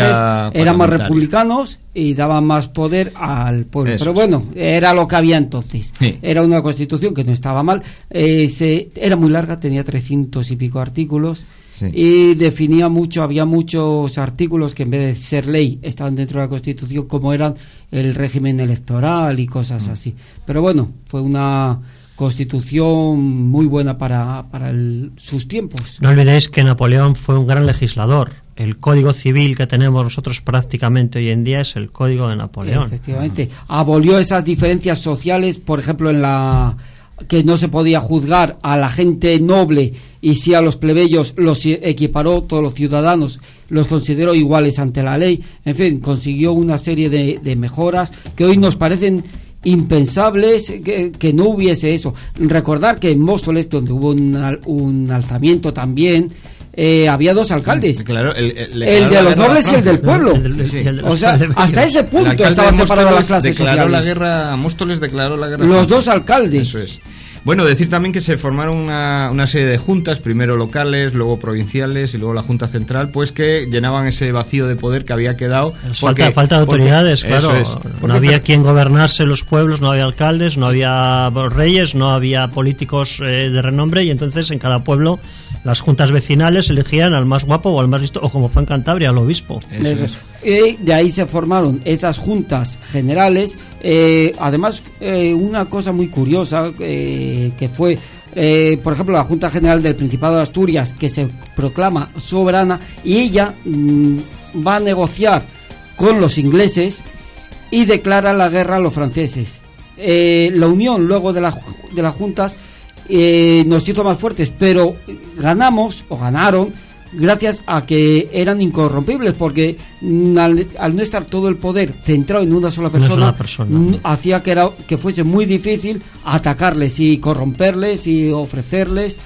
eran más republicanos y daban más poder al pueblo. Eso Pero bueno, era lo que había entonces. Sí. Era una constitución que no estaba mal. Eh, se- era muy larga, tenía 300 y pico artículos. Sí. Y definía mucho, había muchos artículos que en vez de ser ley estaban dentro de la Constitución, como eran el régimen electoral y Mm. cosas así. Pero bueno, fue una constitución muy buena para, para el- sus tiempos. No olvidéis que Napoleón fue un gran legislador. El código civil que tenemos nosotros prácticamente hoy en día es el código de Napoleón. Efectivamente. Abolió esas diferencias sociales, por ejemplo, en la que no se podía juzgar a la gente noble y sí a los plebeyos los equiparó, todos los ciudadanos los consideró iguales ante la ley. En fin, consiguió una serie de, de mejoras que hoy nos parecen impensables que, que no hubiese eso. Recordar que en Móstoles, donde hubo un, un alzamiento también, eh, había dos alcaldes. El, el- El declaró de la los nobles y el del pueblo. El O sea, hasta ese punto estaba separada Móstoles clases declaró la sociales. guerra Móstoles declaró la guerra Los dos alcaldes. Eso es. Bueno, decir también que se formaron una, una serie de juntas, primero locales, luego provinciales y luego la Junta Central, pues que llenaban ese vacío de poder que había quedado. Porque- falta, falta de autoridades, claro. es. no había quien gobernase los pueblos, no había alcaldes, no había reyes, no había políticos eh, de renombre y entonces en cada pueblo las juntas vecinales elegían al más guapo o al más listo, o como fue en Cantabria, al obispo. Eso. es. De ahí se formaron esas juntas generales. eh, además, eh, una cosa muy curiosa eh, que fue, por ejemplo, la Junta General del Principado de Asturias, que se proclama soberana, y ella mm, va a negociar con los ingleses y declara la guerra a los franceses. La unión luego de, la de las juntas nos hizo más fuertes, pero ganamos o ganaron gracias a que eran incorrompibles, porque mm, al, al no estar todo el poder centrado en una sola persona, mm, hacía que, era, que fuese muy difícil atacarles y corromperles y ofrecerles.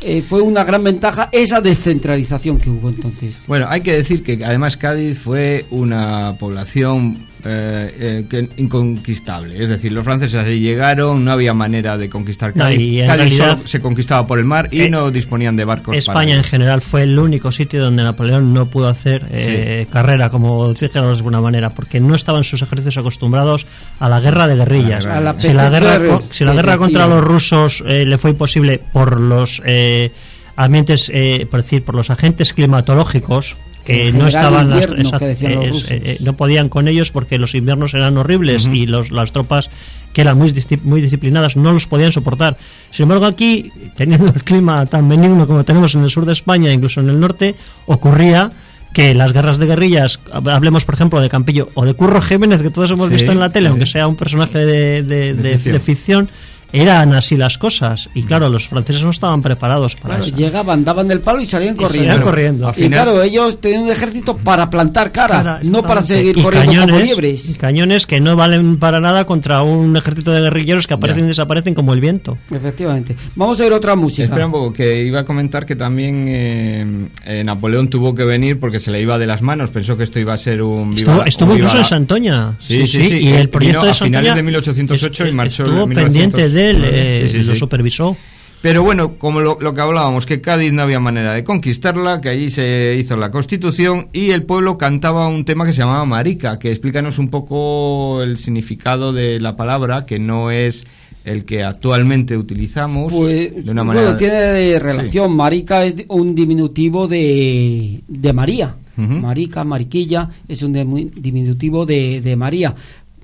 Eh, fue una gran ventaja esa descentralización que hubo entonces. Bueno, hay que decir que además Cádiz fue una población eh, eh, inconquistable. Es decir, los franceses allí llegaron, no había manera de conquistar No, Cádiz. y en Cádiz realidad- solo se conquistaba por el mar y Eh, no disponían de barcos. España en general fue el único sitio donde Napoleón no pudo hacer eh, carrera, como dijéramos de alguna manera, porque no estaban sus ejércitos acostumbrados a la guerra de guerrillas. A la guerra. si la guerra, si la guerra contra los rusos eh, le fue imposible por los eh, ambientes, eh, por decir, por los agentes climatológicos que no estaban las- invierno, exact- que decían los eh, eh, no podían con ellos porque los inviernos eran horribles y los, las tropas que eran muy, muy disciplinadas no los podían soportar. Sin embargo, aquí, teniendo el clima tan benigno como tenemos en el sur de España, incluso en el norte, ocurría que las guerras de guerrillas, hab- hablemos por ejemplo de Campillo o de Curro Jiménez, que todos hemos Sí, visto en la tele, sí, aunque sea un personaje de, de- De de- ficción. de ficción, eran así las cosas. Y claro, los franceses no estaban preparados para Claro, eso. llegaban, daban el palo y salían Y corriendo. salían corriendo. Al Y claro, ellos tenían un ejército para plantar cara, Cara, no para seguir Y corriendo como cañones, liebres. y cañones que no valen para nada contra un ejército de guerrilleros que aparecen y desaparecen como el viento. Efectivamente. Vamos a ver otra música. Espera un poco, que iba a comentar que también eh, eh, Napoleón tuvo que venir porque se le iba de las manos. Pensó que esto iba a ser un. Estuvo, viva- estuvo un viva incluso en Santoña. Sí, sí, sí. Y Eh, el proyecto vino de a finales Santoña de 1808 y es- marchó en Estuvo 1909. pendiente de él, eh, Sí, sí, lo sí. supervisó. Pero bueno, como lo, lo que hablábamos, que Cádiz no había manera de conquistarla, que allí se hizo la constitución y el pueblo cantaba un tema que se llamaba Marica, que explícanos un poco el significado de la palabra, que no es el que actualmente utilizamos. Pues, de una manera. bueno, tiene relación. Marica es un diminutivo de, de María. Marica, mariquilla, es un diminutivo de, de María.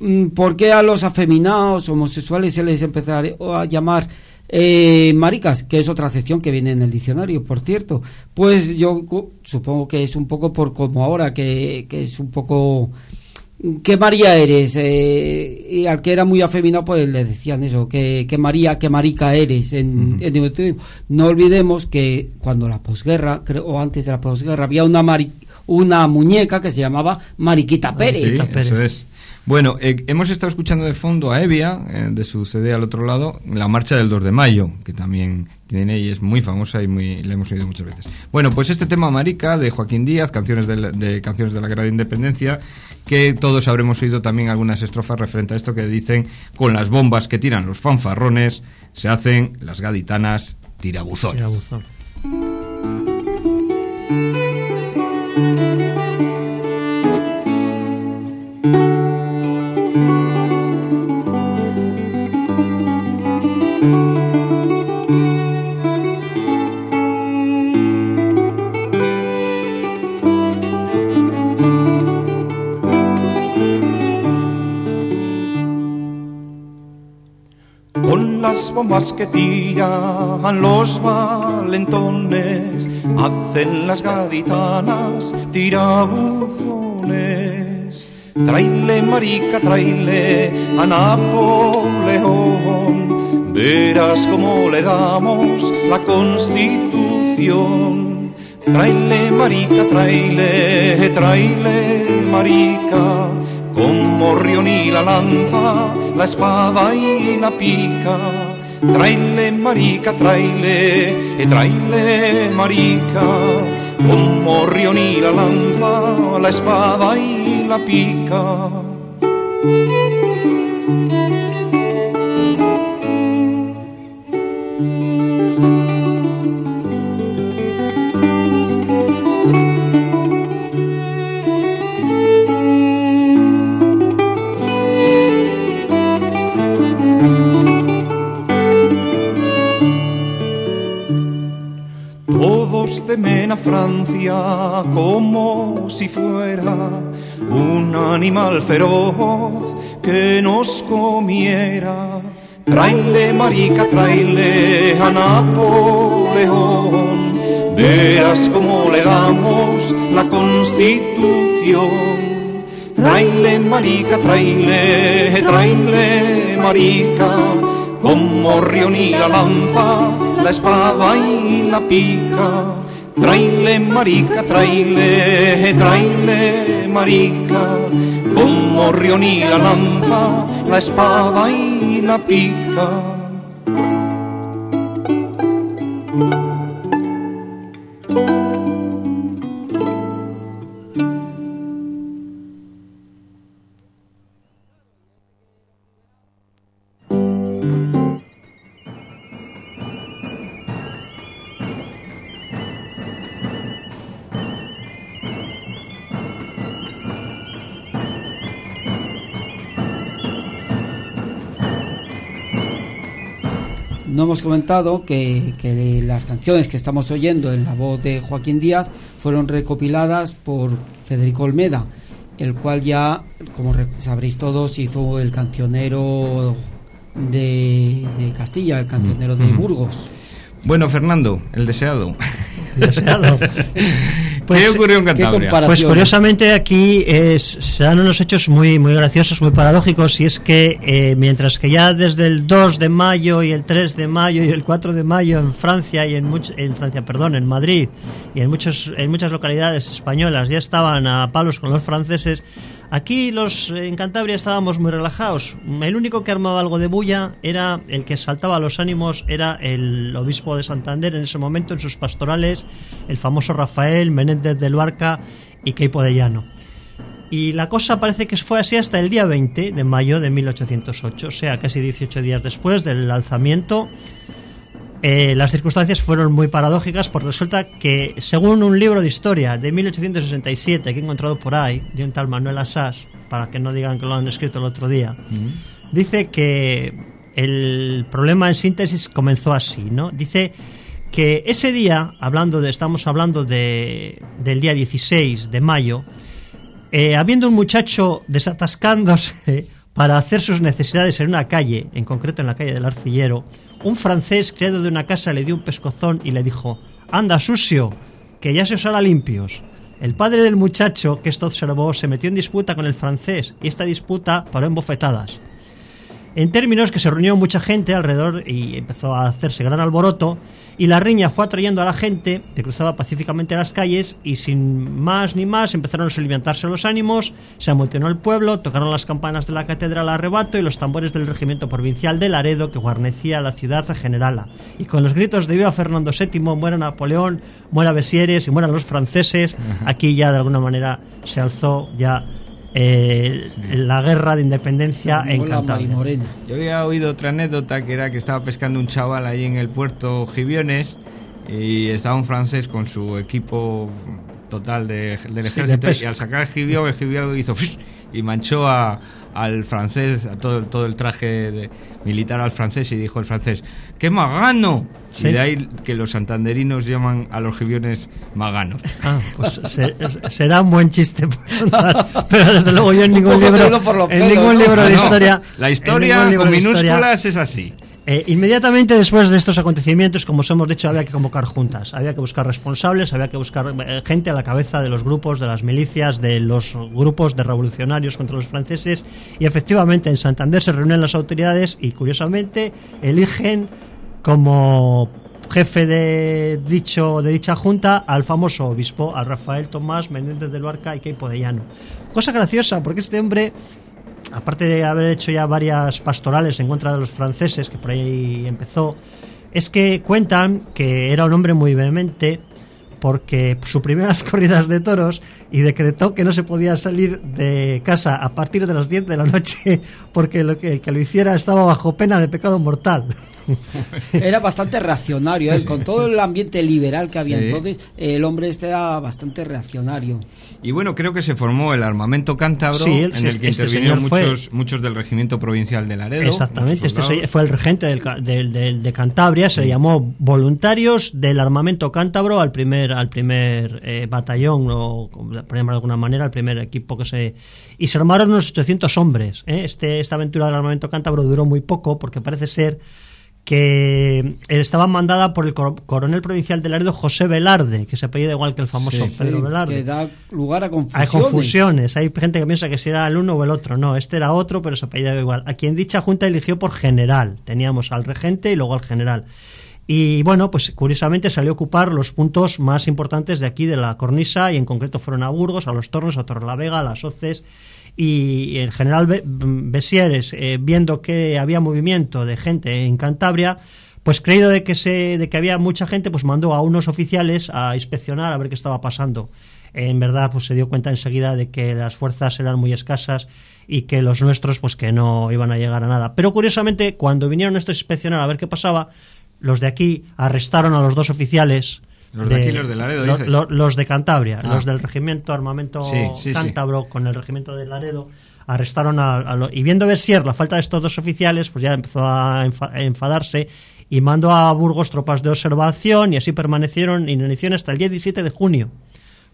Mm, ¿Por qué a los afeminados homosexuales se les empezará a llamar eh, maricas? Que es otra acepción que viene en el diccionario, por cierto. Pues yo supongo que es un poco por como ahora, que, que es un poco ¿Qué María eres? Eh, y al que era muy afeminado, pues le decían eso, que, que María, que marica eres. En, no olvidemos que cuando la posguerra, creo, o antes de la posguerra, había una, mari- una muñeca que se llamaba Mariquita Pérez. Ah, Sí, eso es. Bueno, eh, hemos estado escuchando de fondo a Evia, eh, de su CD al otro lado, la marcha del 2 de mayo, que también tiene y es muy famosa y muy, la hemos oído muchas veces. Bueno, pues este tema Marica de Joaquín Díaz, canciones de, la- canciones de la Guerra de Independencia, que todos habremos oído también algunas estrofas referente a esto que dicen con las bombas que tiran los fanfarrones se hacen las gaditanas tirabuzones. Tirabuzón. Bombas que tiran los valentones, hacen las gaditanas tirabuzones. Traile, marica, traile a Napoleón, verás cómo le damos la constitución. Traile, marica, traile, traile, marica, con morrión y la lanza, la espada y la pica. Traile, marica, traile, eh, traile, marica, con morrión y la lanza, la espada y la pica. Como si fuera un animal feroz que nos comiera. Traile, marica, traile a Napoleón, verás cómo le damos la constitución. Traile, marica, traile, traile, marica, con morrión y la lanza, la espada y la pica. Traile, marica, traile, traile, marica, con morrión y la lanza, la espada y la pica. Hemos comentado que, que las canciones que estamos oyendo en la voz de Joaquín Díaz fueron recopiladas por Federico Olmeda, el cual ya, como sabréis todos, hizo el cancionero de, de Castilla, el cancionero de Burgos. Bueno, Fernando, el deseado. Deseado. Pues, ¿Qué ocurrió en ¿qué Cantabria? Pues curiosamente aquí es- se dan unos hechos muy, muy graciosos, muy paradójicos, y es que eh, mientras que ya desde el 2 de mayo y el 3 de mayo y el 4 de mayo en Francia y en, much- en Francia, perdón, en Madrid y en, muchos, en muchas localidades españolas ya estaban a palos con los franceses, aquí los en Cantabria estábamos muy relajados. El único que armaba algo de bulla era el que saltaba los ánimos, era el obispo de Santander en ese momento en sus pastorales, el famoso Rafael Menéndez del Barca y Queipo de Llano. Y la cosa parece que fue así hasta el día 20 de mayo de 1808, o sea, casi 18 días después del alzamiento. Eh, las circunstancias fueron muy paradójicas porque resulta que, según un libro de historia de 1867 que he encontrado por ahí, de un tal Manuel Asas, para que no digan que lo han escrito el otro día, dice que el problema en síntesis comenzó así, ¿no? Dice que ese día, hablando de, estamos hablando de, del día 16 de mayo, eh, habiendo un muchacho desatascándose para hacer sus necesidades en una calle, en concreto en la calle del Arcillero, un francés criado de una casa le dio un pescozón y le dijo, anda, sucio, que ya se os hará limpios. El padre del muchacho que esto observó se metió en disputa con el francés y esta disputa paró en bofetadas. En términos que se reunió mucha gente alrededor y empezó a hacerse gran alboroto y la riña fue atrayendo a la gente que cruzaba pacíficamente las calles y sin más ni más empezaron a alimentarse los ánimos, se amotinó el pueblo, tocaron las campanas de la catedral a arrebato y los tambores del regimiento provincial de Laredo que guarnecía la ciudad generala. Y con los gritos de viva Fernando VII, muera Napoleón, muera Besieres y mueran los franceses, aquí ya de alguna manera se alzó ya eh, la guerra de independencia en Cantabria. Yo había oído otra anécdota que era que estaba pescando un chaval ahí en el puerto Gibiones y estaba un francés con su equipo total de, del Sí, de ejército y al sacar el gibión, el gibión hizo. Y manchó a, al francés, a todo, todo el traje de- militar al francés y dijo el francés, ¡qué magano! Sí. Y de ahí que los santanderinos llaman a los gibiones maganos. Ah, pues se- será un buen chiste, pero desde luego yo en ningún libro, los en ningún libro de historia, La historia con historia- minúsculas es así. Eh, inmediatamente después de estos acontecimientos, como os hemos dicho, había que convocar juntas, había que buscar responsables, había que buscar eh, gente a la cabeza de los grupos, de las milicias, de los grupos de revolucionarios contra los franceses. Y efectivamente en Santander se reúnen las autoridades y curiosamente eligen como jefe de dicho de dicha junta al famoso obispo, al Rafael Tomás Menéndez del Barca y Queipo de Llano. Cosa graciosa, porque este hombre aparte de haber hecho ya varias pastorales en contra de los franceses, que por ahí empezó, es que cuentan que era un hombre muy vehemente porque suprimió las corridas de toros y decretó que no se podía salir de casa a partir de las 10 de la noche porque lo que, el que lo hiciera estaba bajo pena de pecado mortal. Era bastante reaccionario, ¿eh? con todo el ambiente liberal que había Sí. entonces, el hombre este era bastante reaccionario. Y bueno, creo que se formó el armamento cántabro Sí, en el este- que este intervinieron muchos, muchos del regimiento provincial de Laredo. Exactamente, este fue el regente del del- del- de Cantabria, se llamó voluntarios del armamento cántabro al primer al primer eh, batallón o por llamarlo de alguna manera, al primer equipo que se y se armaron unos 800 hombres. ¿eh? Este esta aventura del armamento cántabro duró muy poco porque parece ser que estaba mandada por el cor- coronel provincial de Laredo José Velarde, que se apellida igual que el famoso Sí. Pedro Sí, Velarde. que da lugar a Hay confusiones. confusiones, hay gente que piensa que si era el uno o el otro. No, este era otro, pero se apellidaba igual. A quien dicha junta eligió por general. Teníamos al regente y luego al general. Y bueno, pues curiosamente salió a ocupar los puntos más importantes de aquí de la cornisa y en concreto fueron a Burgos, a Los Tornos, a Torrelavega, a Las Hoces y el general Be- Besieres, eh, viendo que había movimiento de gente en Cantabria, pues creído de que se, de que había mucha gente, pues mandó a unos oficiales a inspeccionar a ver qué estaba pasando. En verdad, pues se dio cuenta enseguida de que las fuerzas eran muy escasas y que los nuestros, pues que no iban a llegar a nada. Pero curiosamente, cuando vinieron estos a inspeccionar a ver qué pasaba, los de aquí arrestaron a los dos oficiales. Los de aquí, los de Laredo, lo- dices. lo- los de Cantabria, Ah. los del regimiento armamento Sí, sí, sí. cántabro con el regimiento de Laredo arrestaron a, a lo- y viendo Bessier la falta de estos dos oficiales pues ya empezó a, enfa- a enfadarse y mandó a Burgos tropas de observación y así permanecieron en inicio hasta el día 17 de junio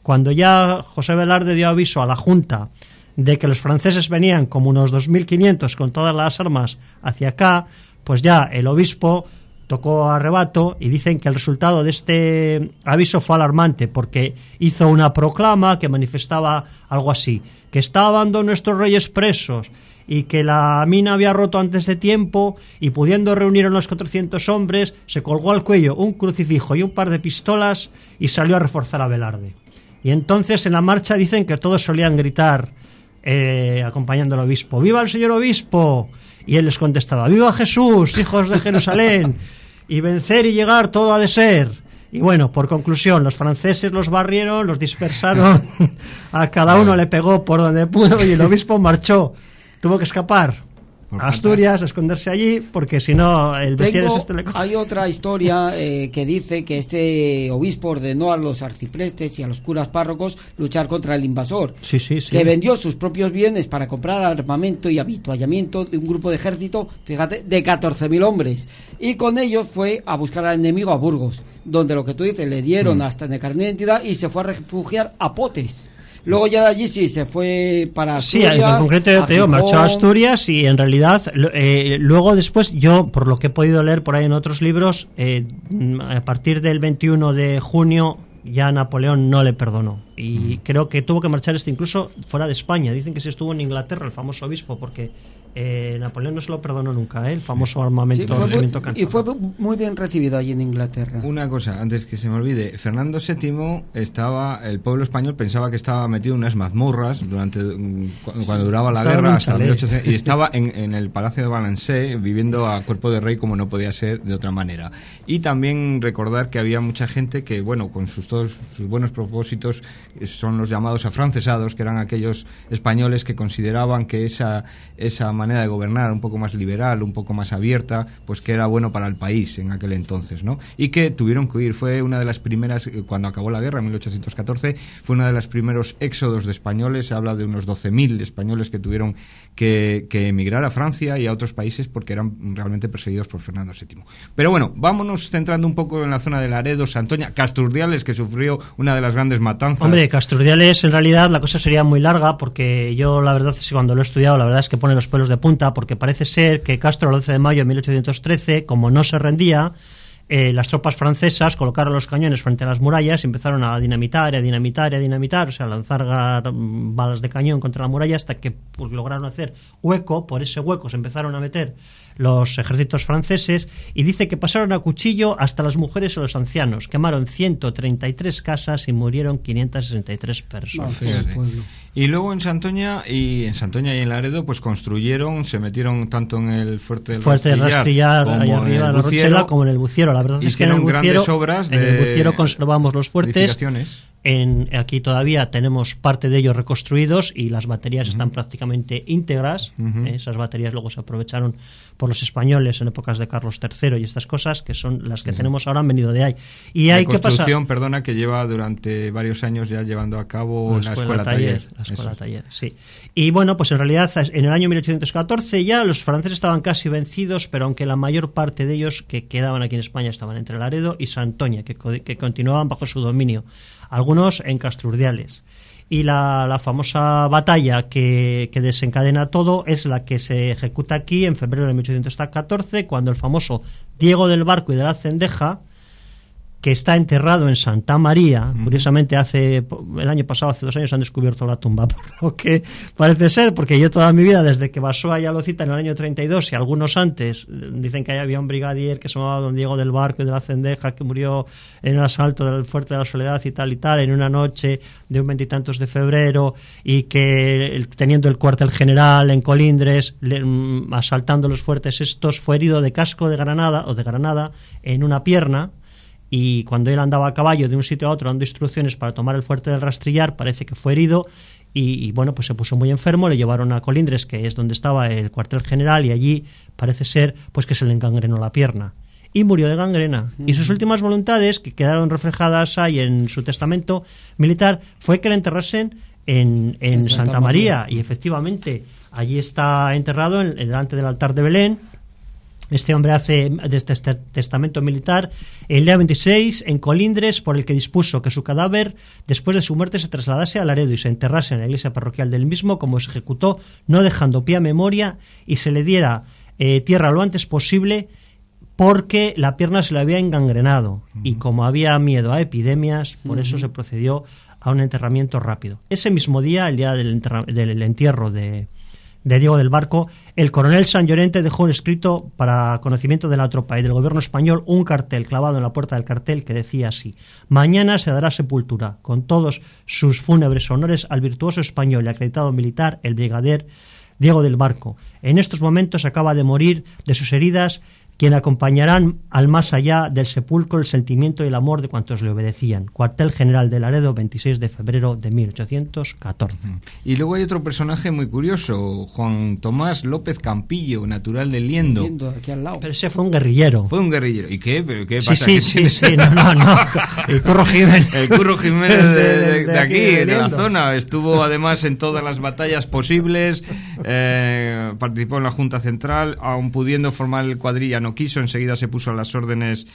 cuando ya José Velarde dio aviso a la Junta de que los franceses venían como unos 2.500 con todas las armas hacia acá, pues ya el obispo tocó a rebato y dicen que el resultado de este aviso fue alarmante porque hizo una proclama que manifestaba algo así, que estaban nuestros reyes presos y que la mina había roto antes de tiempo y pudiendo reunir a unos 400 hombres, se colgó al cuello un crucifijo y un par de pistolas y salió a reforzar a Velarde. Y entonces en la marcha dicen que todos solían gritar, eh, acompañando al obispo, ¡Viva el señor obispo! Y él les contestaba, ¡Viva Jesús, hijos de Jerusalén! Y vencer y llegar todo ha de ser. Y bueno, por conclusión, los franceses los barrieron, los dispersaron, a cada uno le pegó por donde pudo y el obispo marchó. Tuvo que escapar Asturias, a esconderse allí, porque si no, el Tengo- este le hay otra historia eh, que dice que este obispo ordenó a los arciprestes y a los curas párrocos luchar contra el invasor, Sí, sí, sí. que vendió sus propios bienes para comprar armamento y habituallamiento de un grupo de ejército, fíjate, de 14.000 hombres. Y con ellos fue a buscar al enemigo a Burgos, donde lo que tú dices, le dieron hasta de carnet de identidad y se fue a refugiar a Potes. Luego ya de allí sí se fue para Sí, Asturias. en concreto a te digo, marchó a. Asturias y en realidad eh, luego después yo, por lo que he podido leer por ahí en otros libros, eh, a partir del 21 de junio ya Napoleón no le perdonó. Y creo que tuvo que marchar este incluso fuera de España. Dicen que se estuvo en Inglaterra, el famoso obispo, porque eh, Napoleón no se lo perdonó nunca, ¿eh? el famoso armamento. Sí, fue muy- armamento y fue muy bien recibido allí en Inglaterra. Una cosa, antes que se me olvide, Fernando VII estaba, el pueblo español pensaba que estaba metido en unas mazmorras durante cu- cuando duraba la Estaba guerra hasta chalet. 1800 y estaba en, en el Palacio de Balancé viviendo a cuerpo de rey como no podía ser de otra manera. Y también recordar que había mucha gente que, bueno, con sus todos sus buenos propósitos eh, son los llamados afrancesados, que eran aquellos españoles que consideraban que esa esa manera de gobernar un poco más liberal, un poco más abierta, pues que era bueno para el país en aquel entonces, ¿no? Y que tuvieron que huir. Fue una de las primeras, eh, cuando acabó la guerra en 1814, fue una de los primeros éxodos de españoles. Se habla de unos 12.000 españoles que tuvieron que, que emigrar a Francia y a otros países porque eran realmente perseguidos por Fernando VII. Pero bueno, vámonos centrando un poco en la zona de Laredo, Santoña, Casturdiales, que sufrió una de las grandes matanzas. Hombre, Casturdiales en realidad la cosa sería muy larga porque yo la verdad es que cuando lo he estudiado la verdad es que pone los pelos de punta porque parece ser que Castro el 11 de mayo de 1813, como no se rendía, eh, las tropas francesas colocaron los cañones frente a las murallas y empezaron a dinamitar, a dinamitar, a dinamitar, o sea, a lanzar mm, balas de cañón contra la muralla hasta que pues, lograron hacer hueco, por ese hueco se empezaron a meter los ejércitos franceses y dice que pasaron a cuchillo hasta las mujeres y los ancianos, quemaron 133 casas y murieron 563 personas. Y luego en Santoña y en Santoña y en Laredo pues construyeron, se metieron tanto en el fuerte del Fuerte de Rastrillar, como ahí en arriba el de la Buciero. Rochela, como en el Buciero. La verdad es que en el Buciero, grandes obras en el Buciero conservamos los fuertes. En, aquí todavía tenemos parte de ellos reconstruidos y las baterías están prácticamente íntegras. Eh, Esas baterías luego se aprovecharon por los españoles en épocas de Carlos III y estas cosas que son las que tenemos ahora han venido de ahí. Y hay que pasa construcción, perdona, que lleva durante varios años ya llevando a cabo la escuela, taller. La escuela Eso. taller, sí. Y bueno, pues en realidad en el año 1814 ya los franceses estaban casi vencidos, pero aunque la mayor parte de ellos que quedaban aquí en España estaban entre Laredo y Santoña, que, que continuaban bajo su dominio, algunos en Castrurdiales. Y la, la famosa batalla que, que desencadena todo es la que se ejecuta aquí en febrero de 1814, cuando el famoso Diego del Barco y de la Cendeja, que está enterrado en Santa María. Curiosamente, hace el año pasado, hace dos años, han descubierto la tumba, por lo que parece ser, porque yo toda mi vida, desde que Basua ya lo cita en el año 32 y algunos antes, dicen que ahí había un brigadier que se llamaba Don Diego del Barco y de la Cendeja, que murió en el asalto del Fuerte de la Soledad y tal y tal, en una noche de un veintitantos de febrero, y que teniendo el cuartel general en Colindres, le- mm, asaltando los fuertes estos, fue herido de casco de granada o de granada en una pierna y cuando él andaba a caballo de un sitio a otro dando instrucciones para tomar el fuerte del rastrillar, parece que fue herido y, y, bueno, pues se puso muy enfermo, le llevaron a Colindres, que es donde estaba el cuartel general, y allí parece ser pues que se le encangrenó la pierna. Y murió de gangrena. Y sus últimas voluntades, que quedaron reflejadas ahí en su testamento militar, fue que le enterrasen en, en En Santa Santa María. Y efectivamente, allí está enterrado en, en delante del altar de Belén. Este hombre hace desde este testamento militar el día 26 en Colindres, por el que dispuso que su cadáver, después de su muerte, se trasladase a Laredo y se enterrase en la iglesia parroquial del mismo, como se ejecutó, no dejando pie a memoria, y se le diera eh, tierra lo antes posible, porque la pierna se le había engangrenado. Y como había miedo a epidemias, por eso se procedió a un enterramiento rápido. Ese mismo día, el día del, del entierro de, de Diego del Barco, el coronel San Llorente dejó escrito para conocimiento de la tropa y del gobierno español un cartel clavado en la puerta del cartel que decía así: Mañana se dará sepultura con todos sus fúnebres honores al virtuoso español y acreditado militar, el brigadier Diego del Barco. En estos momentos acaba de morir de sus heridas quien acompañarán al más allá del sepulcro el sentimiento y el amor de cuantos le obedecían. Cuartel General de Laredo, 26 de febrero de 1814. Y luego hay otro personaje muy curioso, Juan Tomás López Campillo, natural de Liendo. Viendo aquí al lado. Pero ese fue un guerrillero. Fue un guerrillero. ¿Y qué? ¿Pero qué Sí, pasa? sí, ¿Qué sí, sí, no, no, no. El Curro Jiménez. El Curro Jiménez de, de- de aquí, de, la Liendo. zona. Estuvo además en todas las batallas posibles. eh, participó en la Junta Central. Aun pudiendo formar el cuadrilla, no quiso. Enseguida se puso a las órdenes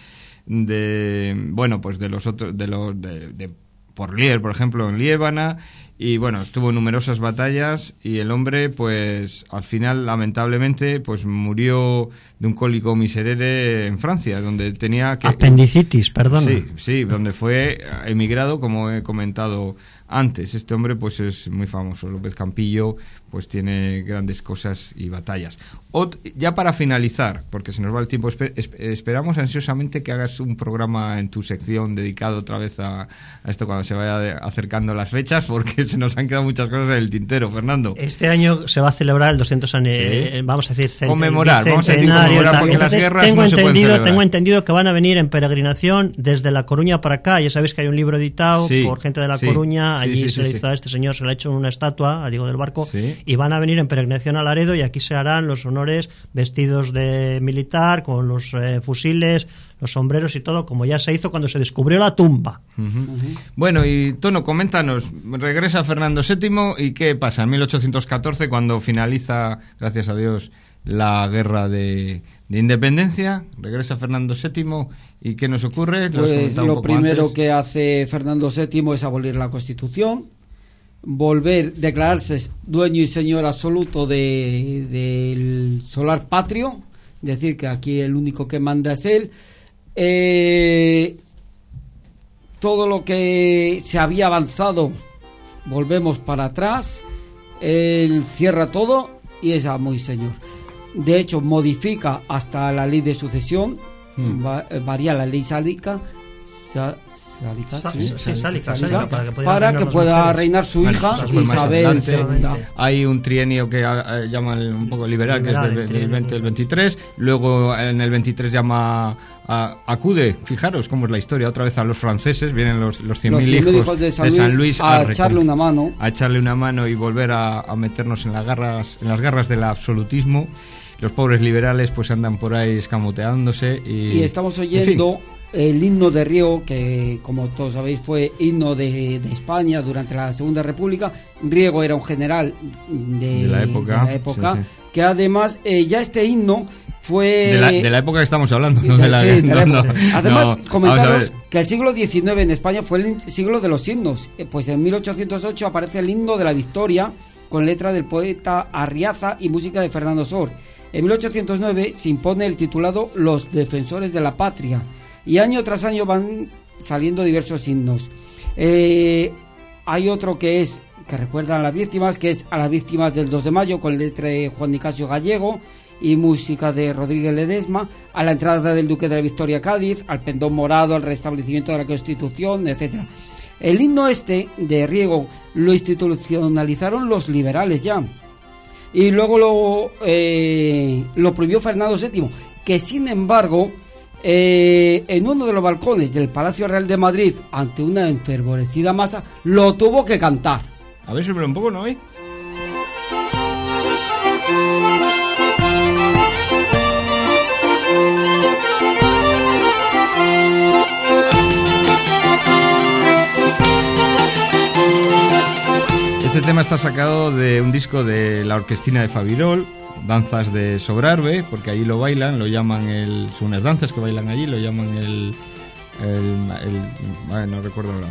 de. Bueno, pues de los otros. De los. de- de por Lier, por ejemplo, en Liébana, y bueno, estuvo en numerosas batallas y el hombre, pues al final, lamentablemente, pues murió de un cólico miserere en Francia, donde tenía que... Apendicitis, perdón. Sí, sí, donde fue emigrado, como he comentado antes. Este hombre pues es muy famoso, López Campillo pues tiene grandes cosas y batallas. ya para finalizar, porque se nos va el tiempo, esperamos ansiosamente que hagas un programa en tu sección dedicado otra vez a, esto cuando se vaya acercando las fechas, porque se nos han quedado muchas cosas en el tintero, Fernando. Este año se va a celebrar el 200 aniversario, vamos a decir, conmemorar, vamos a decir conmemorar porque las guerras tengo no entendido, se Tengo entendido que van a venir en peregrinación desde La Coruña para acá, ya sabéis que hay un libro editado por gente de La Coruña, allí se le hizo a este señor, se le ha hecho una estatua a Diego del Barco, y van a venir en peregrinación a Laredo y aquí se harán los honores vestidos de militar, con los eh, fusiles, los sombreros y todo, como ya se hizo cuando se descubrió la tumba. Bueno, y Tono, coméntanos, regresa Fernando VII y qué pasa en 1814 cuando finaliza, gracias a Dios, la guerra de, independencia, regresa Fernando VII y qué nos ocurre. Pues lo primero que hace Fernando VII es abolir la Constitución, volver, declararse dueño y señor absoluto del solar patrio, decir que aquí el único que manda es él. Eh, todo lo que se había avanzado, volvemos para atrás, él cierra todo y es muy señor. De hecho, modifica hasta la ley de sucesión, hmm. varía la ley sálica, para que pueda, reinar su hija Isabel Hay un trienio que eh, llaman un poco liberal, que es del, 20 al 23. Luego en el 23 llama acude, fijaros cómo es la historia, otra vez a los franceses, vienen los, los 100.000 hijos, de San, Luis, a, echarle una mano. A echarle una mano y volver a, meternos en las garras, en las garras del absolutismo. Los pobres liberales pues andan por ahí escamoteándose y, y estamos oyendo el himno de Riego, que como todos sabéis fue himno de, España durante la Segunda República. Riego era un general de, la época, que además eh, ya este himno fue... De la, época que estamos hablando, no de la, Además, comentaros que el siglo XIX en España fue el siglo de los himnos. Eh, pues en 1808 aparece el himno de la victoria con letra del poeta Arriaza y música de Fernando Sor. En 1809 se impone el titulado Los Defensores de la Patria y año tras año van saliendo diversos himnos. Eh, hay otro que es que recuerda a las víctimas, que es a las víctimas del 2 de mayo con letra de Juan Nicasio Gallego y música de Rodríguez Ledesma, a la entrada del Duque de la Victoria Cádiz, al pendón morado, al restablecimiento de la Constitución, etcétera. El himno este de Riego lo institucionalizaron los liberales ya. Y luego lo, eh, lo prohibió Fernando VII, que sin embargo eh, en uno de los balcones del Palacio Real de Madrid, ante una enfervorecida masa, lo tuvo que cantar. A ver, pero un poco, ¿no? Este tema está sacado de un disco de la orquestina de Fabirol, danzas de Sobrarbe, porque allí lo bailan, lo llaman el. Son unas danzas que bailan allí, lo llaman el. el, no recuerdo la.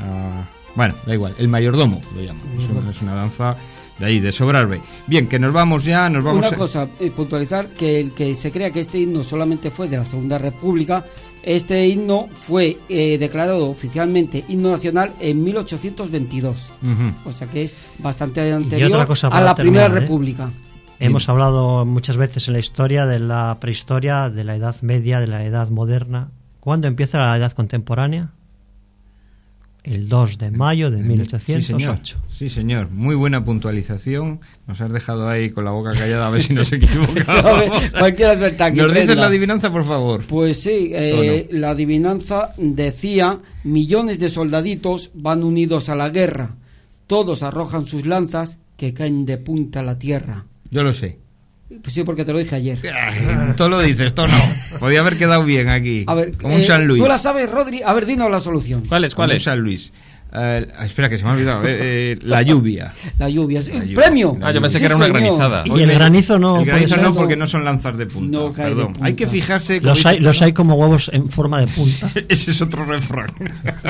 Ah, bueno, da igual, el mayordomo lo llaman. Es una, danza de ahí, de Sobrarbe. Bien, que nos vamos ya, nos vamos. Una cosa, eh, puntualizar que el que se crea que este himno solamente fue de la Segunda República, este himno fue eh, declarado oficialmente himno nacional en 1822. O sea que es bastante anterior a la Primera ¿eh? República. Hemos hablado muchas veces en la historia de la prehistoria, de la Edad Media, de la Edad Moderna. ¿Cuándo empieza la Edad Contemporánea? El 2 de mayo de 1808. Sí señor. Muy buena puntualización. Nos has dejado ahí con la boca callada a ver si nos equivocamos. ¿Nos dices la adivinanza, por favor? Pues sí, eh, la adivinanza decía, millones de soldaditos van unidos a la guerra. Todos arrojan sus lanzas que caen de punta a la tierra. Yo lo sé. Pues sí, porque te lo dije ayer. Tú lo dices, tú no. Podía haber quedado bien aquí. A ver, como un eh, San Luis. ¿Tú la sabes, Rodri? A ver, dinos la solución. ¿Cuál es? ¿Cuál es? San Luis. Eh, espera, que se me ha olvidado. eh, eh, la lluvia. La lluvia. sí, La lluvia. ¡Premio! Ah, yo pensé Sí, que era una señor. granizada. Y el granizo no El granizo no, porque no son lanzas de punta. No cae de perdón. punta. Hay que fijarse. Los hay, los hay como huevos en forma de punta. Ese es otro refrán.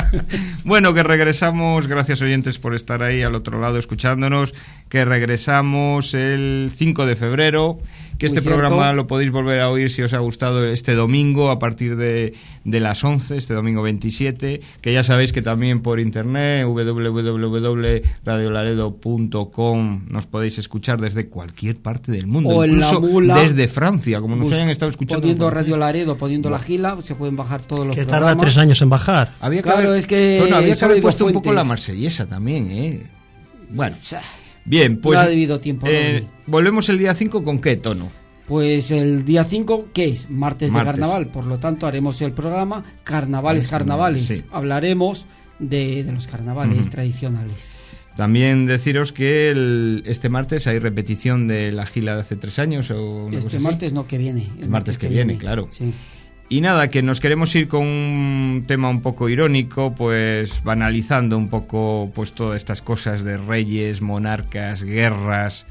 bueno, que regresamos, gracias oyentes por estar ahí al otro lado escuchándonos, que regresamos el 5 de febrero, que este cierto. programa lo podéis volver a oír si os ha gustado este domingo a partir de, de las 11, este domingo 27, que ya sabéis que también por internet, www.radiolaredo.com, nos podéis escuchar desde cualquier parte del mundo, O en la incluso mula. desde Francia, como nos hayan estado escuchando. Poniendo Radio Laredo, poniendo la gila, se pueden bajar todos los Que programas. tarda tres años en bajar. Había que Claro, haber, es que bueno, había que haber puesto un poco fuentes. la marsellesa también, ¿eh? Bueno, bien, pues... No ha debido tiempo, eh. Volvemos el día 5 con qué tono. Pues el día 5, ¿qué es? Martes, Martes. de carnaval. Por lo tanto, haremos el programa Carnavales, Sí, Carnavales. sí. Hablaremos de, de los carnavales tradicionales. También deciros que el- este martes hay repetición de la gila de hace tres años o una cosa Este así. martes no que viene. El martes que viene, claro. Sí. Y nada, que nos queremos ir con un tema un poco irónico, pues banalizando un poco pues todas estas cosas de reyes, monarcas, guerras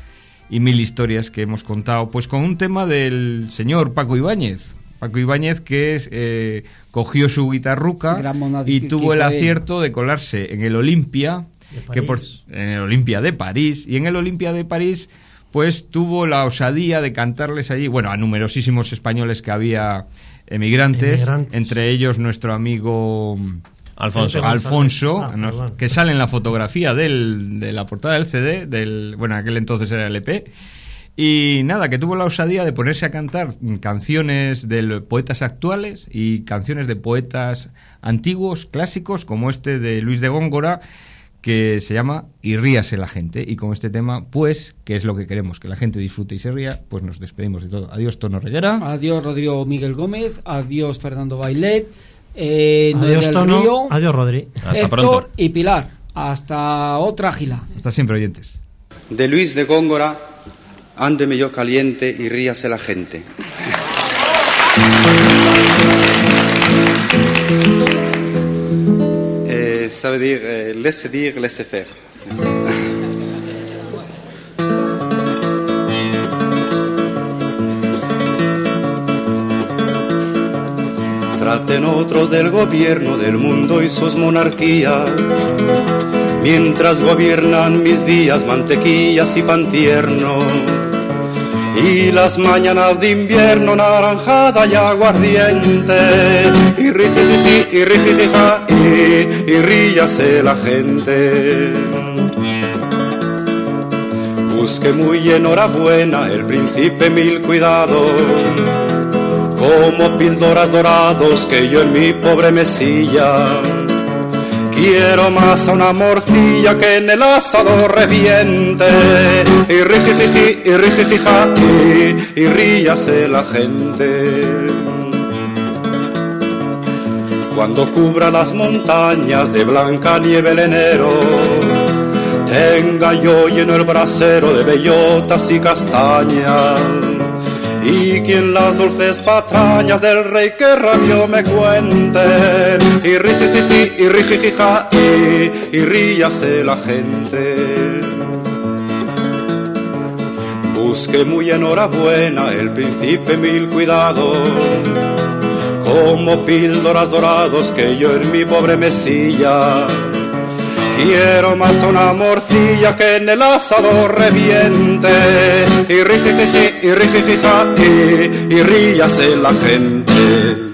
y mil historias que hemos contado, pues con un tema del señor Paco Ibáñez. Paco Ibáñez que eh, cogió su guitarruca y tuvo el acierto de colarse en el Olimpia, De que por, en el Olimpia de París, y en el Olimpia de París pues tuvo la osadía de cantarles allí, bueno, a numerosísimos españoles que había emigrantes, Emigrantes. entre ellos nuestro amigo Alfonso. Alfonso, Ah, nos- que sale en la fotografía del, de la portada del CD, del, bueno, en aquel entonces era el EP. Y nada, que tuvo la osadía de ponerse a cantar canciones de poetas actuales y canciones de poetas antiguos, clásicos, como este de Luis de Góngora, que se llama Y ríase la gente. Y con este tema, pues, que es lo que queremos, que la gente disfrute y se ría, pues nos despedimos de todo. Adiós, Tono Reguera. Adiós, Rodrigo Miguel Gómez. Adiós, Fernando Bailet. Eh, Adiós, Tono. Río, Adiós, Rodri. Hasta Héctor pronto. y Pilar. Hasta otra gila. Hasta siempre, oyentes. De Luis de Góngora, ándeme yo caliente y ríase la gente. Eh, ça veut dire euh, laissez dire, laissez faire. Del gobierno del mundo y sus monarquías mientras gobiernan mis días mantequillas y pan tierno. Y las mañanas de invierno naranjada y aguardiente. Y rijijiji, y rijijija, y, y ríase la gente. Busque muy enhorabuena el príncipe mil cuidados. Como píldoras dorados que yo en mi pobre mesilla Quiero más a una morcilla que en el asado reviente. Y rijijiji, y rijijija, y, y ríase la gente. Cuando cubra las montañas de blanca nieve el enero, tenga yo lleno el brasero de bellotas y castañas. Y quien las dulces patrañas del rey que rabió me cuente. Y rijijiji, y rijijija, y, y ríase la gente. Busque muy enhorabuena el príncipe mil cuidados. Como píldoras dorados que yo en mi pobre mesilla Quiero más una morcilla que en el asado reviente. Y rijijiji, y rijijija, y, y ríase la gente.